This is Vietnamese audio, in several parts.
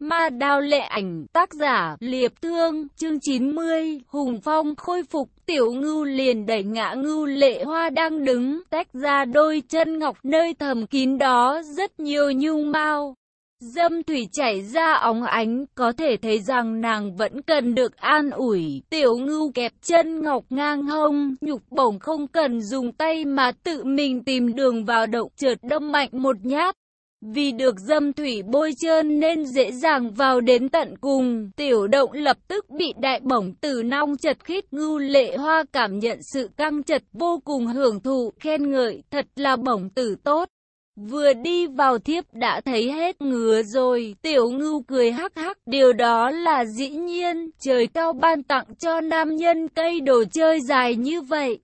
Ma đao lệ ảnh, tác giả, liệp thương, chương 90, Hùng Phong khôi phục, tiểu ngưu liền đẩy ngã ngưu lệ hoa đang đứng, tách ra đôi chân ngọc nơi thầm kín đó, rất nhiều nhung mau. Dâm thủy chảy ra óng ánh, có thể thấy rằng nàng vẫn cần được an ủi. Tiểu ngưu kẹp chân ngọc ngang hông, nhục bổng không cần dùng tay mà tự mình tìm đường vào động trượt đâm mạnh một nhát. Vì được dâm thủy bôi trơn nên dễ dàng vào đến tận cùng, tiểu động lập tức bị đại bổng từ nong chật khít ngưu lệ hoa cảm nhận sự căng chật vô cùng hưởng thụ, khen ngợi, thật là bổng tử tốt. Vừa đi vào thiếp đã thấy hết ngứa rồi, tiểu ngưu cười hắc hắc, điều đó là dĩ nhiên, trời cao ban tặng cho nam nhân cây đồ chơi dài như vậy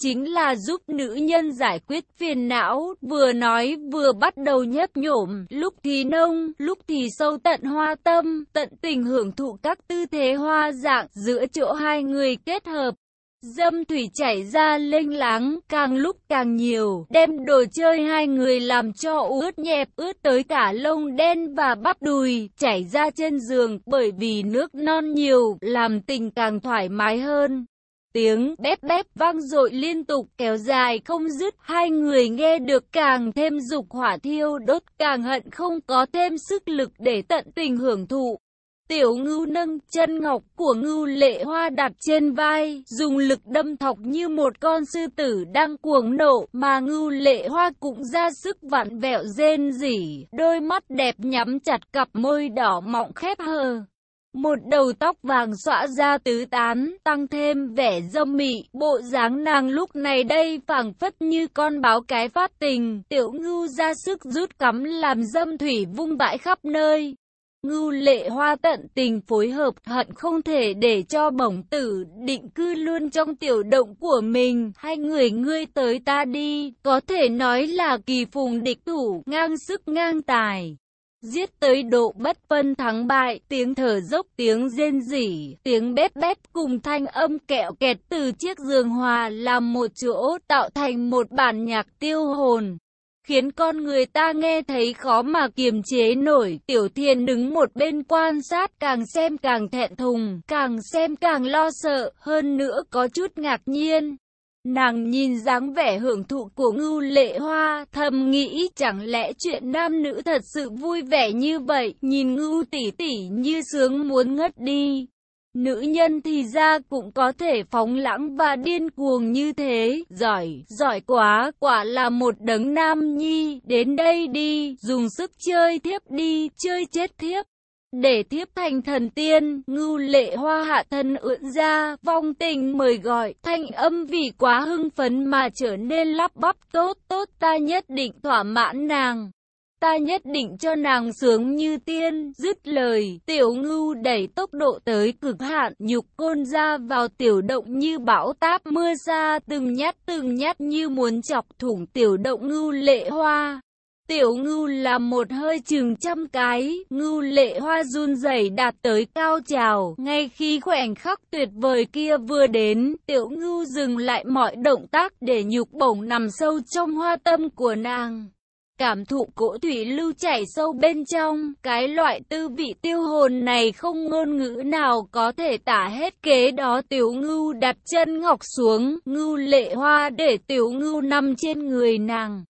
chính là giúp nữ nhân giải quyết phiền não, vừa nói vừa bắt đầu nhấp nhổm, lúc thì nông, lúc thì sâu tận hoa tâm, tận tình hưởng thụ các tư thế hoa dạng giữa chỗ hai người kết hợp. Dâm thủy chảy ra lênh láng, càng lúc càng nhiều, đem đồ chơi hai người làm cho ướt nhẹp, ướt tới cả lông đen và bắp đùi, chảy ra trên giường, bởi vì nước non nhiều, làm tình càng thoải mái hơn. Tiếng bép bép vang dội liên tục kéo dài không dứt, hai người nghe được càng thêm dục hỏa thiêu đốt càng hận không có thêm sức lực để tận tình hưởng thụ. Tiểu ngưu nâng chân ngọc của ngưu lệ hoa đặt trên vai, dùng lực đâm thọc như một con sư tử đang cuồng nộ, mà ngưu lệ hoa cũng ra sức vặn vẹo rên rỉ, đôi mắt đẹp nhắm chặt cặp môi đỏ mọng khép hờ. Một đầu tóc vàng xõa ra tứ tán, tăng thêm vẻ dâm mị, bộ dáng nàng lúc này đây phảng phất như con báo cái phát tình, tiểu ngưu ra sức rút cắm làm dâm thủy vung bãi khắp nơi. Ngưu lệ hoa tận tình phối hợp hận không thể để cho bổng tử định cư luôn trong tiểu động của mình. Hai người ngươi tới ta đi, có thể nói là kỳ phùng địch thủ, ngang sức ngang tài. Giết tới độ bất phân thắng bại, tiếng thở dốc, tiếng rên rỉ, tiếng bếp bếp cùng thanh âm kẹo kẹt từ chiếc giường hòa làm một chỗ tạo thành một bản nhạc tiêu hồn. Khiến con người ta nghe thấy khó mà kiềm chế nổi, tiểu thiên đứng một bên quan sát càng xem càng thẹn thùng, càng xem càng lo sợ, hơn nữa có chút ngạc nhiên. Nàng nhìn dáng vẻ hưởng thụ của ngưu lệ hoa, thầm nghĩ chẳng lẽ chuyện nam nữ thật sự vui vẻ như vậy, nhìn ngưu tỷ tỷ như sướng muốn ngất đi. Nữ nhân thì ra cũng có thể phóng lãng và điên cuồng như thế, giỏi, giỏi quá, quả là một đấng nam nhi, đến đây đi, dùng sức chơi thiếp đi, chơi chết thiếp. Để tiếp thành thần tiên, ngưu lệ hoa hạ thân ưỡn ra, vong tình mời gọi, thanh âm vì quá hưng phấn mà trở nên lắp bắp tốt tốt ta nhất định thỏa mãn nàng. Ta nhất định cho nàng sướng như tiên, dứt lời, tiểu ngưu đẩy tốc độ tới cực hạn, nhục côn ra vào tiểu động như bão táp mưa xa, từng nhát từng nhát như muốn chọc thủng tiểu động ngưu lệ hoa. Tiểu ngưu làm một hơi chừng trăm cái, ngưu lệ hoa run rẩy đạt tới cao trào. Ngay khi khoảnh khắc tuyệt vời kia vừa đến, tiểu ngưu dừng lại mọi động tác để nhục bổng nằm sâu trong hoa tâm của nàng. Cảm thụ cỗ thủy lưu chảy sâu bên trong, cái loại tư vị tiêu hồn này không ngôn ngữ nào có thể tả hết kế đó tiểu ngưu đặt chân ngọc xuống, ngưu lệ hoa để tiểu ngưu nằm trên người nàng.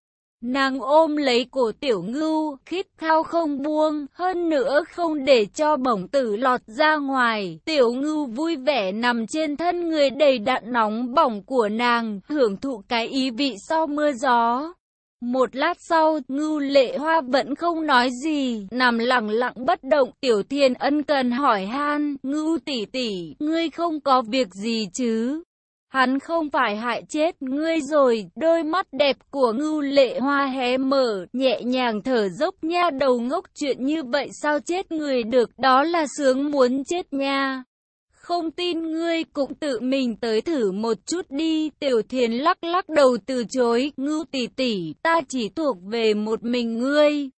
Nàng ôm lấy cổ tiểu ngưu, khít khao không buông, hơn nữa không để cho bổng tử lọt ra ngoài. Tiểu ngưu vui vẻ nằm trên thân người đầy đặn nóng bỏng của nàng, hưởng thụ cái ý vị sau mưa gió. Một lát sau, ngưu lệ hoa vẫn không nói gì, nằm lặng lặng bất động, tiểu thiên ân cần hỏi han, ngưu tỷ tỷ, ngươi không có việc gì chứ? Hắn không phải hại chết ngươi rồi, đôi mắt đẹp của ngưu lệ hoa hé mở, nhẹ nhàng thở dốc nha đầu ngốc chuyện như vậy sao chết người được, đó là sướng muốn chết nha. Không tin ngươi cũng tự mình tới thử một chút đi, tiểu thiền lắc lắc đầu từ chối, ngưu tỷ tỷ, ta chỉ thuộc về một mình ngươi.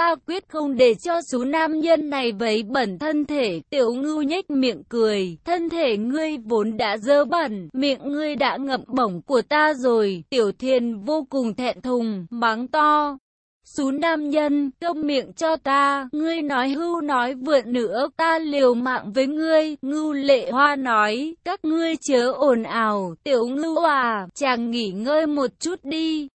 Ta quyết không để cho số nam nhân này vấy bẩn thân thể, tiểu ngưu nhếch miệng cười, thân thể ngươi vốn đã dơ bẩn, miệng ngươi đã ngậm bổng của ta rồi, tiểu thiên vô cùng thẹn thùng, mắng to. Xú nam nhân, câm miệng cho ta, ngươi nói hưu nói vượn nữa, ta liều mạng với ngươi, ngưu lệ hoa nói, các ngươi chớ ồn ào, tiểu ngưu à, chàng nghỉ ngơi một chút đi.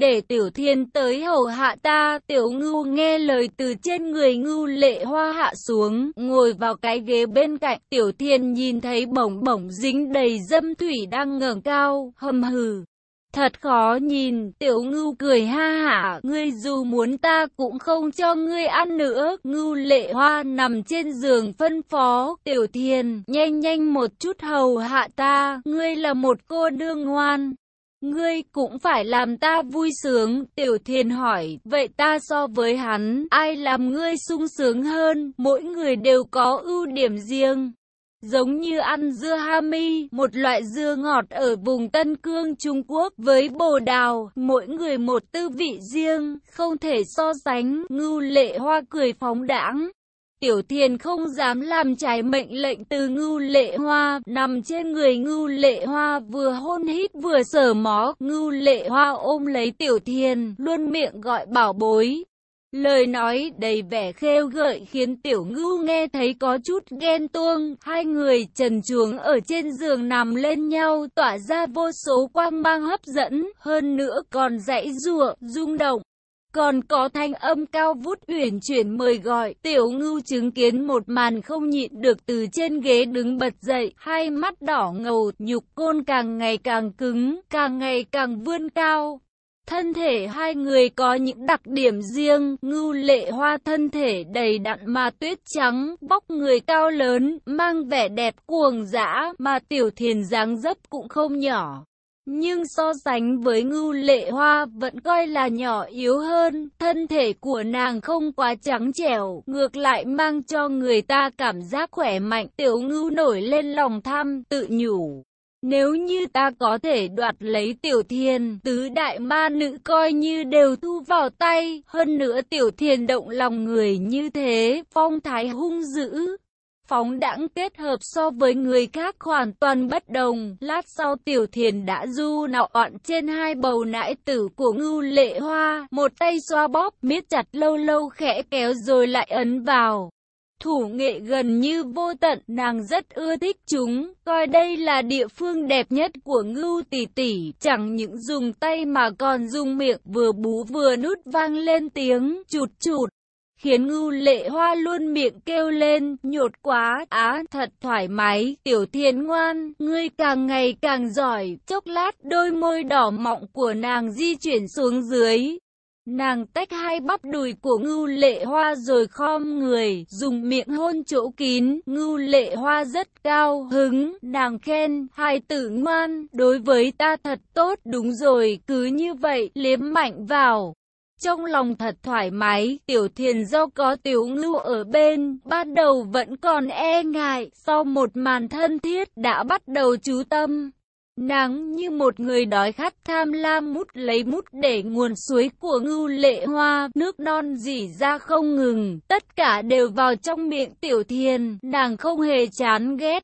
Để tiểu thiên tới hầu hạ ta, tiểu ngưu nghe lời từ trên người ngưu lệ hoa hạ xuống, ngồi vào cái ghế bên cạnh, tiểu thiên nhìn thấy bổng bổng dính đầy dâm thủy đang ngẩng cao, hầm hừ. Thật khó nhìn, tiểu ngưu cười ha hả, ngươi dù muốn ta cũng không cho ngươi ăn nữa. Ngưu lệ hoa nằm trên giường phân phó, tiểu thiên, nhanh nhanh một chút hầu hạ ta, ngươi là một cô đương ngoan. Ngươi cũng phải làm ta vui sướng, tiểu thiền hỏi, vậy ta so với hắn, ai làm ngươi sung sướng hơn, mỗi người đều có ưu điểm riêng. Giống như ăn dưa hami, một loại dưa ngọt ở vùng Tân Cương Trung Quốc với bồ đào, mỗi người một tư vị riêng, không thể so sánh, ngưu lệ hoa cười phóng đãng. Tiểu thiền không dám làm trái mệnh lệnh từ ngưu lệ hoa, nằm trên người ngưu lệ hoa vừa hôn hít vừa sờ mó, ngưu lệ hoa ôm lấy tiểu thiền, luôn miệng gọi bảo bối. Lời nói đầy vẻ khêu gợi khiến tiểu ngưu nghe thấy có chút ghen tuông. Hai người trần chuồng ở trên giường nằm lên nhau tỏa ra vô số quang mang hấp dẫn. Hơn nữa còn dãy rùa, rung động. Còn có thanh âm cao vút uyển chuyển mời gọi, tiểu ngưu chứng kiến một màn không nhịn được từ trên ghế đứng bật dậy, hai mắt đỏ ngầu, nhục côn càng ngày càng cứng, càng ngày càng vươn cao. Thân thể hai người có những đặc điểm riêng, ngưu lệ hoa thân thể đầy đặn mà tuyết trắng, vóc người cao lớn, mang vẻ đẹp cuồng dã, mà tiểu thiền dáng dấp cũng không nhỏ. Nhưng so sánh với ngưu lệ hoa vẫn coi là nhỏ yếu hơn, thân thể của nàng không quá trắng trẻo, ngược lại mang cho người ta cảm giác khỏe mạnh. Tiểu ngưu nổi lên lòng tham, tự nhủ. Nếu như ta có thể đoạt lấy tiểu thiền, tứ đại ma nữ coi như đều thu vào tay, hơn nữa tiểu thiền động lòng người như thế, phong thái hung dữ. Phóng đãng kết hợp so với người khác hoàn toàn bất đồng, lát sau tiểu thiền đã du nạo ọn trên hai bầu nãi tử của ngưu lệ hoa, một tay xoa bóp, miết chặt lâu lâu khẽ kéo rồi lại ấn vào. Thủ nghệ gần như vô tận, nàng rất ưa thích chúng, coi đây là địa phương đẹp nhất của ngưu tỷ tỷ, chẳng những dùng tay mà còn dùng miệng vừa bú vừa nút vang lên tiếng chụt chụt. Khiến ngưu lệ hoa luôn miệng kêu lên, nhột quá, á, thật thoải mái, tiểu thiên ngoan, ngươi càng ngày càng giỏi, chốc lát đôi môi đỏ mọng của nàng di chuyển xuống dưới, Nàng tách hai bắp đùi của ngưu lệ hoa rồi khom người, dùng miệng hôn chỗ kín, ngưu lệ hoa rất cao, hứng, nàng khen, hai tử ngoan, đối với ta thật tốt, đúng rồi, cứ như vậy, liếm mạnh vào. Trong lòng thật thoải mái, tiểu thiền do có tiểu ngưu ở bên, ban đầu vẫn còn e ngại, sau một màn thân thiết đã bắt đầu chú tâm. Nàng như một người đói khát tham lam mút lấy mút để nguồn suối của ngưu lệ hoa, nước non dỉ ra không ngừng, tất cả đều vào trong miệng tiểu thiền, nàng không hề chán ghét.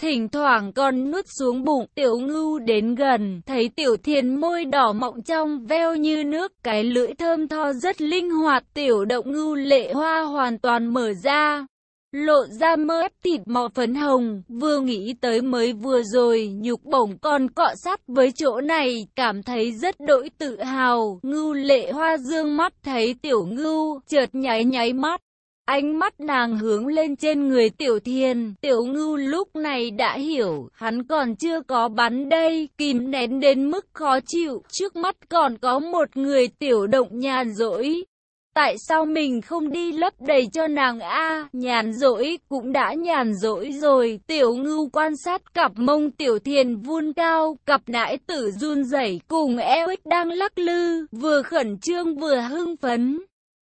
Thỉnh thoảng còn nuốt xuống bụng, tiểu ngưu đến gần, thấy tiểu thiền môi đỏ mọng trong, veo như nước, cái lưỡi thơm tho rất linh hoạt, tiểu động ngưu lệ hoa hoàn toàn mở ra, lộ ra mỡ thịt mò phấn hồng, vừa nghĩ tới mới vừa rồi, nhục bổng còn cọ sát với chỗ này, cảm thấy rất đỗi tự hào, ngưu lệ hoa dương mắt thấy tiểu ngưu, chợt nháy nháy mắt. Ánh mắt nàng hướng lên trên người tiểu thiên, tiểu ngưu lúc này đã hiểu, hắn còn chưa có bắn đây, kìm nén đến mức khó chịu, trước mắt còn có một người tiểu động nhàn rỗi, Tại sao mình không đi lấp đầy cho nàng a? nhàn rỗi cũng đã nhàn rỗi rồi. Tiểu ngưu quan sát cặp mông tiểu thiền vun cao, cặp nãi tử run rẩy cùng eo ích đang lắc lư, vừa khẩn trương vừa hưng phấn.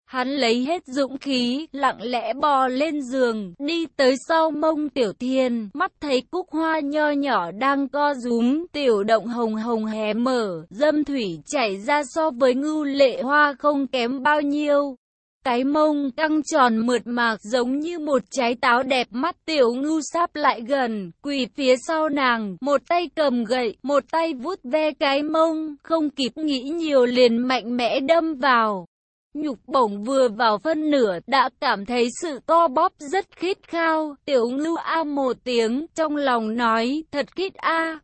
Hắn lấy hết dũng khí, lặng lẽ bò lên giường, đi tới sau mông tiểu thiên, mắt thấy cúc hoa nho nhỏ đang co rúm, tiểu động hồng hồng hé mở, dâm thủy chảy ra so với ngưu lệ hoa không kém bao nhiêu. Cái mông căng tròn mượt mạc giống như một trái táo đẹp mắt tiểu ngưu sắp lại gần, quỳ phía sau nàng, một tay cầm gậy, một tay vuốt ve cái mông, không kịp nghĩ nhiều liền mạnh mẽ đâm vào. Nhục bổng vừa vào phân nửa đã cảm thấy sự co bóp rất khít khao. Tiểu ngưu a một tiếng trong lòng nói thật khít a.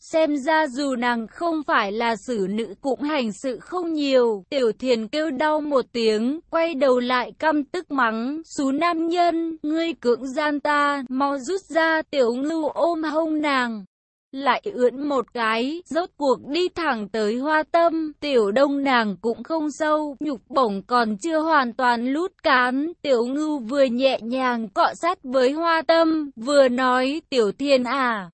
Xem ra dù nàng không phải là xử nữ cũng hành sự không nhiều. Tiểu thiền kêu đau một tiếng, quay đầu lại căm tức mắng. Xú nam nhân, ngươi cưỡng gian ta, mau rút ra tiểu ngưu ôm hông nàng lại ưỡn một cái, rốt cuộc đi thẳng tới hoa tâm, tiểu đông nàng cũng không sâu, nhục bổng còn chưa hoàn toàn lút cán, tiểu ngưu vừa nhẹ nhàng cọ sát với hoa tâm, vừa nói, tiểu thiên à.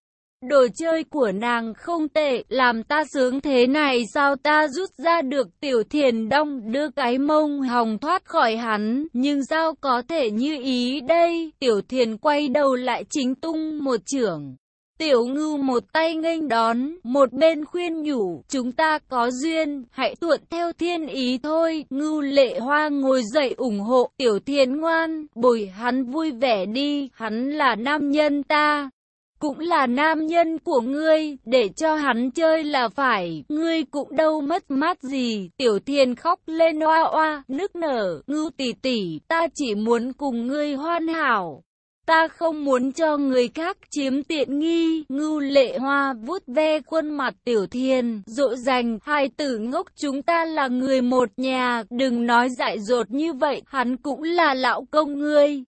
Đồ chơi của nàng không tệ, làm ta sướng thế này sao ta rút ra được tiểu thiền đông đưa cái mông hồng thoát khỏi hắn, nhưng sao có thể như ý đây, tiểu thiền quay đầu lại chính tung một trưởng. Tiểu ngưu một tay nghênh đón, một bên khuyên nhủ, chúng ta có duyên, hãy tuận theo thiên ý thôi. Ngưu lệ hoa ngồi dậy ủng hộ, tiểu thiên ngoan, bồi hắn vui vẻ đi, hắn là nam nhân ta. Cũng là nam nhân của ngươi, để cho hắn chơi là phải, ngươi cũng đâu mất mát gì. Tiểu thiên khóc lên oa oa, nức nở, ngưu tỷ tỷ, ta chỉ muốn cùng ngươi hoan hảo. Ta không muốn cho người khác chiếm tiện nghi, ngưu lệ hoa vuốt ve khuôn mặt tiểu thiên, dỗ dành, hai tử ngốc chúng ta là người một nhà, đừng nói dại dột như vậy, hắn cũng là lão công ngươi.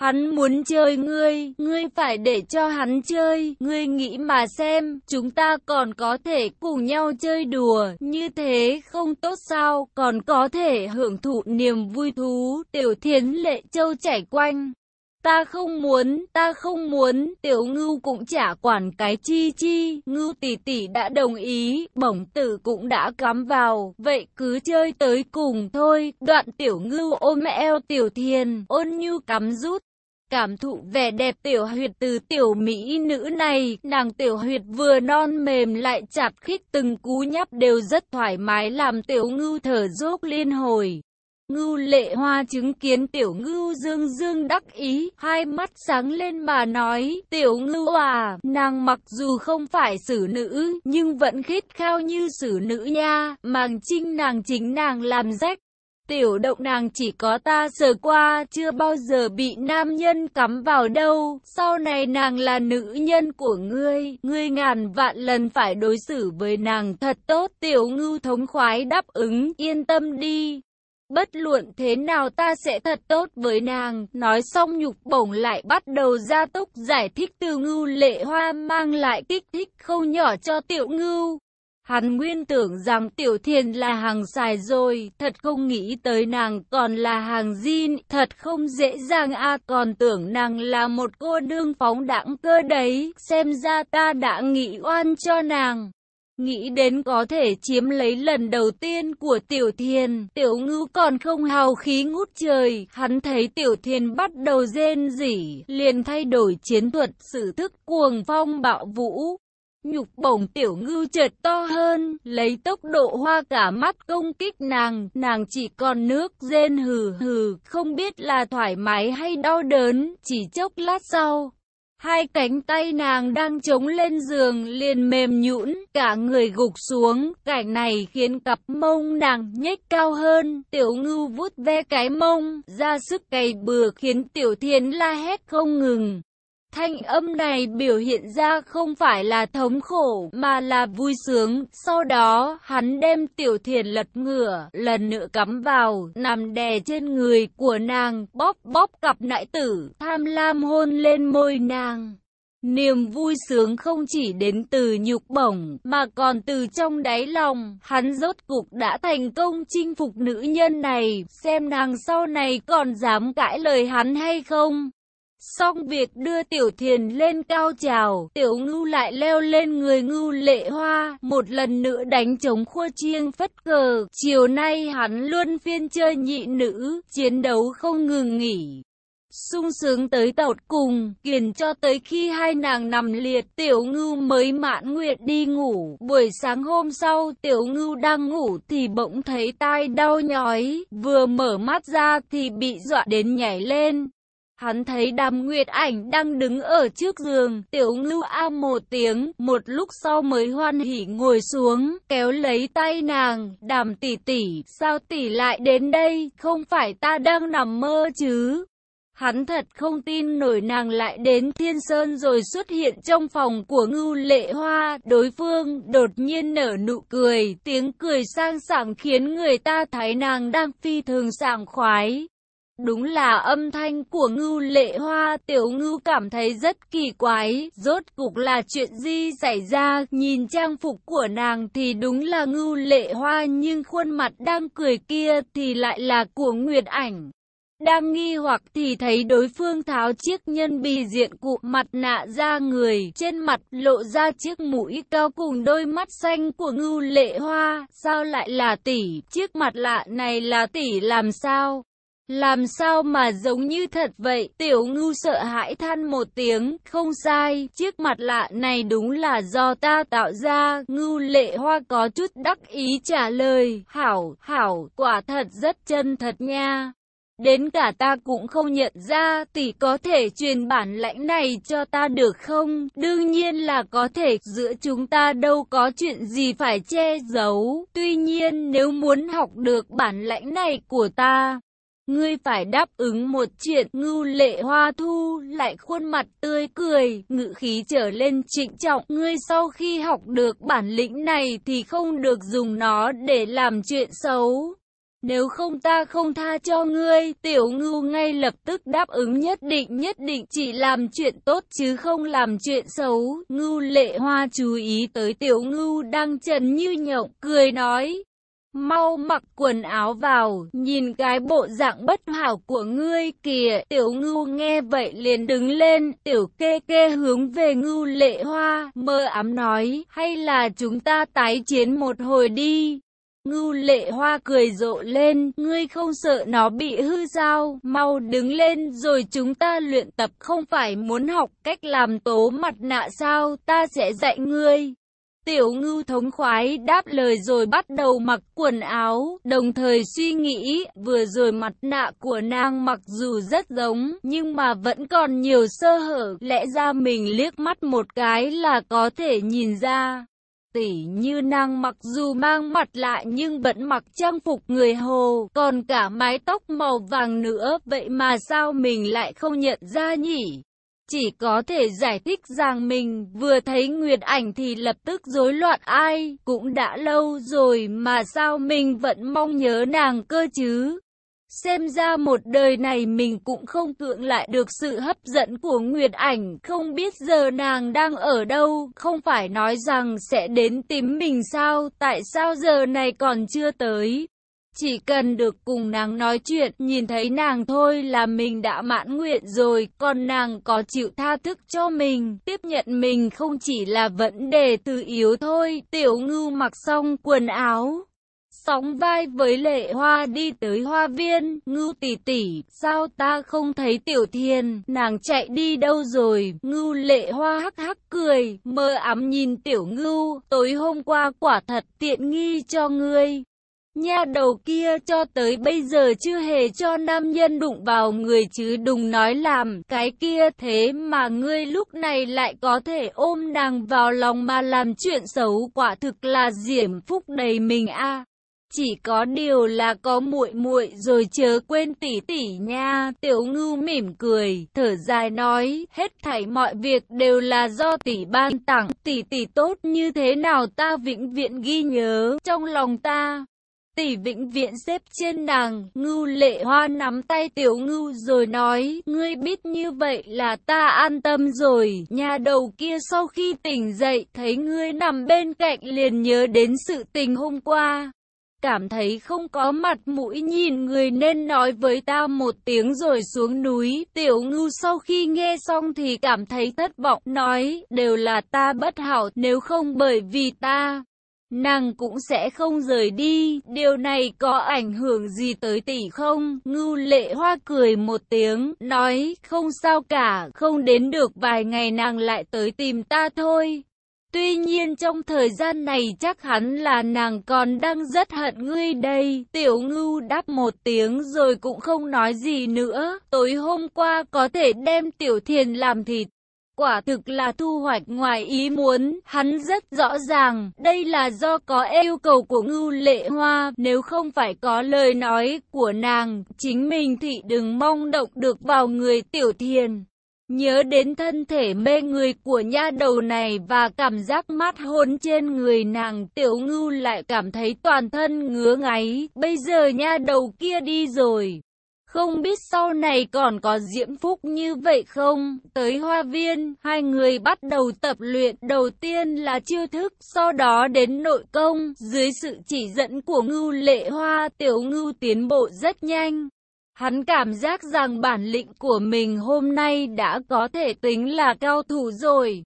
Hắn muốn chơi ngươi, ngươi phải để cho hắn chơi, ngươi nghĩ mà xem, chúng ta còn có thể cùng nhau chơi đùa, như thế không tốt sao, còn có thể hưởng thụ niềm vui thú, tiểu thiến lệ châu chảy quanh. Ta không muốn, ta không muốn, tiểu ngưu cũng chả quản cái chi chi, ngưu tỷ tỷ đã đồng ý, bổng tử cũng đã cắm vào, vậy cứ chơi tới cùng thôi, đoạn tiểu ngưu ôm eo tiểu thiền, ôn nhu cắm rút. Cảm thụ vẻ đẹp tiểu huyệt từ tiểu mỹ nữ này, nàng tiểu huyệt vừa non mềm lại chặt khít từng cú nhắp đều rất thoải mái làm tiểu ngưu thở dốc liên hồi. Ngưu lệ hoa chứng kiến tiểu ngưu dương dương đắc ý, hai mắt sáng lên mà nói, tiểu ngưu à, nàng mặc dù không phải xử nữ, nhưng vẫn khít khao như xử nữ nha, màng trinh nàng chính nàng làm rách. Tiểu động nàng chỉ có ta sờ qua, chưa bao giờ bị nam nhân cắm vào đâu, sau này nàng là nữ nhân của ngươi, ngươi ngàn vạn lần phải đối xử với nàng thật tốt, tiểu ngưu thống khoái đáp ứng, yên tâm đi. Bất luận thế nào ta sẽ thật tốt với nàng, nói xong nhục bổng lại bắt đầu gia tốc giải thích từ ngưu lệ hoa mang lại kích thích không nhỏ cho tiểu ngưu. Hắn nguyên tưởng rằng tiểu thiền là hàng xài rồi, thật không nghĩ tới nàng còn là hàng zin, thật không dễ dàng a còn tưởng nàng là một cô đương phóng đẳng cơ đấy, xem ra ta đã nghĩ oan cho nàng. Nghĩ đến có thể chiếm lấy lần đầu tiên của Tiểu Thiên, Tiểu Ngưu còn không hào khí ngút trời, hắn thấy Tiểu Thiên bắt đầu rên rỉ, liền thay đổi chiến thuật sử thức cuồng phong bạo vũ. Nhục bổng Tiểu Ngưu chợt to hơn, lấy tốc độ hoa cả mắt công kích nàng, nàng chỉ còn nước rên hừ hừ, không biết là thoải mái hay đau đớn, chỉ chốc lát sau. Hai cánh tay nàng đang chống lên giường liền mềm nhũn, cả người gục xuống, cảnh này khiến cặp mông nàng nhếch cao hơn, tiểu ngưu vuốt ve cái mông, ra sức cày bừa khiến tiểu thiên la hét không ngừng. Thanh âm này biểu hiện ra không phải là thống khổ mà là vui sướng. Sau đó, hắn đem tiểu thiền lật ngửa, lần nữa cắm vào, nằm đè trên người của nàng, bóp bóp cặp nại tử, tham lam hôn lên môi nàng. Niềm vui sướng không chỉ đến từ nhục bổng, mà còn từ trong đáy lòng, hắn rốt cục đã thành công chinh phục nữ nhân này, xem nàng sau này còn dám cãi lời hắn hay không. Xong việc đưa tiểu thiền lên cao trào, tiểu ngưu lại leo lên người ngưu lệ hoa, một lần nữa đánh chống khua chiêng phất cờ. Chiều nay hắn luôn phiên chơi nhị nữ, chiến đấu không ngừng nghỉ. sung sướng tới tột cùng, kiền cho tới khi hai nàng nằm liệt, tiểu ngưu mới mãn nguyện đi ngủ. Buổi sáng hôm sau, tiểu ngưu đang ngủ thì bỗng thấy tai đau nhói, vừa mở mắt ra thì bị dọa đến nhảy lên. Hắn thấy đàm nguyệt ảnh đang đứng ở trước giường, tiểu ngưu a một tiếng, một lúc sau mới hoan hỉ ngồi xuống, kéo lấy tay nàng, đàm tỷ tỷ, sao tỷ lại đến đây, không phải ta đang nằm mơ chứ? Hắn thật không tin nổi nàng lại đến Thiên Sơn rồi xuất hiện trong phòng của ngưu lệ hoa. Đối phương đột nhiên nở nụ cười, tiếng cười sang sảng khiến người ta thấy nàng đang phi thường sảng khoái. Đúng là âm thanh của ngưu lệ hoa tiểu ngưu cảm thấy rất kỳ quái, rốt cục là chuyện gì xảy ra, nhìn trang phục của nàng thì đúng là ngưu lệ hoa nhưng khuôn mặt đang cười kia thì lại là của Nguyệt ảnh. Đang nghi hoặc thì thấy đối phương tháo chiếc nhân bì diện cụ mặt nạ ra người, trên mặt lộ ra chiếc mũi cao cùng đôi mắt xanh của ngưu lệ hoa, sao lại là tỷ, chiếc mặt lạ này là tỷ làm sao? Làm sao mà giống như thật vậy? Tiểu ngưu sợ hãi than một tiếng, không sai, chiếc mặt lạ này đúng là do ta tạo ra. Ngưu lệ hoa có chút đắc ý trả lời, hảo, hảo, quả thật rất chân thật nha. Đến cả ta cũng không nhận ra tỷ có thể truyền bản lãnh này cho ta được không? Đương nhiên là có thể, giữa chúng ta đâu có chuyện gì phải che giấu. Tuy nhiên nếu muốn học được bản lãnh này của ta, Ngươi phải đáp ứng một chuyện ngưu lệ hoa thu lại khuôn mặt tươi cười, ngự khí trở lên trịnh trọng. Ngươi sau khi học được bản lĩnh này thì không được dùng nó để làm chuyện xấu. Nếu không ta không tha cho ngươi, tiểu ngưu ngay lập tức đáp ứng nhất định nhất định chỉ làm chuyện tốt chứ không làm chuyện xấu. Ngưu lệ hoa chú ý tới tiểu ngưu đang trần như nhộng, cười nói. Mau mặc quần áo vào, nhìn cái bộ dạng bất hảo của ngươi kìa. Tiểu ngưu nghe vậy liền đứng lên, tiểu kê kê hướng về ngưu lệ hoa, mơ ám nói, hay là chúng ta tái chiến một hồi đi. Ngưu lệ hoa cười rộ lên, ngươi không sợ nó bị hư sao, mau đứng lên rồi chúng ta luyện tập không phải muốn học cách làm tố mặt nạ sao, ta sẽ dạy ngươi. Tiểu ngưu thống khoái đáp lời rồi bắt đầu mặc quần áo, đồng thời suy nghĩ, vừa rồi mặt nạ của nàng mặc dù rất giống, nhưng mà vẫn còn nhiều sơ hở, lẽ ra mình liếc mắt một cái là có thể nhìn ra tỷ như nàng mặc dù mang mặt lại nhưng vẫn mặc trang phục người hồ, còn cả mái tóc màu vàng nữa, vậy mà sao mình lại không nhận ra nhỉ? Chỉ có thể giải thích rằng mình vừa thấy Nguyệt ảnh thì lập tức rối loạn ai, cũng đã lâu rồi mà sao mình vẫn mong nhớ nàng cơ chứ. Xem ra một đời này mình cũng không cưỡng lại được sự hấp dẫn của Nguyệt ảnh, không biết giờ nàng đang ở đâu, không phải nói rằng sẽ đến tìm mình sao, tại sao giờ này còn chưa tới. Chỉ cần được cùng nàng nói chuyện, nhìn thấy nàng thôi là mình đã mãn nguyện rồi, còn nàng có chịu tha thức cho mình, tiếp nhận mình không chỉ là vấn đề từ yếu thôi. Tiểu ngư mặc xong quần áo, sóng vai với lệ hoa đi tới hoa viên, ngưu tỷ tỷ, sao ta không thấy tiểu thiền, nàng chạy đi đâu rồi, ngưu lệ hoa hắc hắc cười, mơ ám nhìn tiểu ngưu, tối hôm qua quả thật tiện nghi cho ngươi. Nha đầu kia cho tới bây giờ chưa hề cho nam nhân đụng vào người chứ đừng nói làm cái kia thế mà ngươi lúc này lại có thể ôm nàng vào lòng mà làm chuyện xấu quả thực là diễm phúc đầy mình a. Chỉ có điều là có muội muội rồi chớ quên tỷ tỷ nha. Tiểu ngưu mỉm cười, thở dài nói, hết thảy mọi việc đều là do tỷ ban tặng. Tỷ tỷ tốt như thế nào ta vĩnh viễn ghi nhớ trong lòng ta. Tỷ vĩnh viễn xếp trên nàng, ngưu lệ hoa nắm tay tiểu ngưu rồi nói, ngươi biết như vậy là ta an tâm rồi, nhà đầu kia sau khi tỉnh dậy, thấy ngươi nằm bên cạnh liền nhớ đến sự tình hôm qua. Cảm thấy không có mặt mũi nhìn người nên nói với ta một tiếng rồi xuống núi. Tiểu ngưu sau khi nghe xong thì cảm thấy thất vọng, nói, đều là ta bất hảo, nếu không bởi vì ta nàng cũng sẽ không rời đi, điều này có ảnh hưởng gì tới tỷ không? Ngưu lệ hoa cười một tiếng, nói, không sao cả, không đến được vài ngày nàng lại tới tìm ta thôi. Tuy nhiên trong thời gian này chắc hẳn là nàng còn đang rất hận ngươi đây. Tiểu ngưu đáp một tiếng rồi cũng không nói gì nữa. Tối hôm qua có thể đem tiểu thiền làm thịt. Quả thực là thu hoạch ngoài ý muốn, hắn rất rõ ràng, đây là do có yêu cầu của ngưu lệ hoa, nếu không phải có lời nói của nàng, chính mình thì đừng mong động được vào người tiểu thiền. Nhớ đến thân thể mê người của nha đầu này và cảm giác mát hôn trên người nàng tiểu ngưu lại cảm thấy toàn thân ngứa ngáy, bây giờ nha đầu kia đi rồi. Không biết sau này còn có diễm phúc như vậy không? Tới hoa viên, hai người bắt đầu tập luyện. Đầu tiên là chiêu thức, sau đó đến nội công. Dưới sự chỉ dẫn của ngưu lệ hoa, tiểu ngưu tiến bộ rất nhanh. Hắn cảm giác rằng bản lĩnh của mình hôm nay đã có thể tính là cao thủ rồi.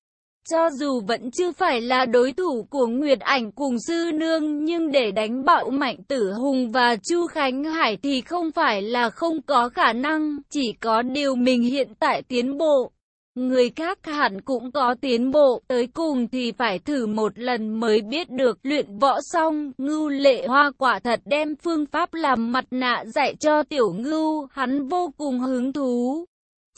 Cho dù vẫn chưa phải là đối thủ của Nguyệt Ảnh cùng Sư Nương nhưng để đánh bạo Mạnh Tử Hùng và Chu Khánh Hải thì không phải là không có khả năng, chỉ có điều mình hiện tại tiến bộ. Người khác hẳn cũng có tiến bộ, tới cùng thì phải thử một lần mới biết được luyện võ xong. Ngưu lệ hoa quả thật đem phương pháp làm mặt nạ dạy cho tiểu ngưu, hắn vô cùng hứng thú.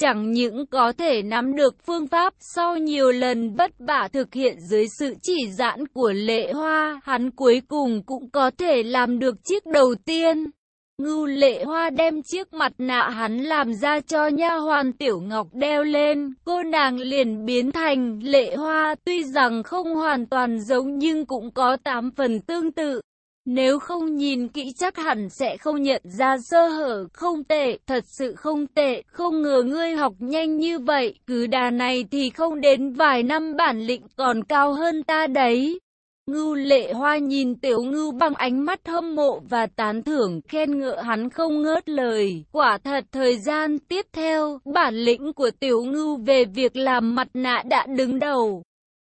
Chẳng những có thể nắm được phương pháp sau nhiều lần vất vả thực hiện dưới sự chỉ dẫn của lệ hoa, hắn cuối cùng cũng có thể làm được chiếc đầu tiên. Ngưu lệ hoa đem chiếc mặt nạ hắn làm ra cho nha hoàn tiểu ngọc đeo lên, cô nàng liền biến thành lệ hoa tuy rằng không hoàn toàn giống nhưng cũng có tám phần tương tự. Nếu không nhìn kỹ chắc hẳn sẽ không nhận ra sơ hở, không tệ, thật sự không tệ, không ngờ ngươi học nhanh như vậy, cứ đà này thì không đến vài năm bản lĩnh còn cao hơn ta đấy. Ngưu lệ hoa nhìn tiểu ngưu bằng ánh mắt hâm mộ và tán thưởng khen ngợi hắn không ngớt lời. Quả thật thời gian tiếp theo, bản lĩnh của tiểu ngưu về việc làm mặt nạ đã đứng đầu.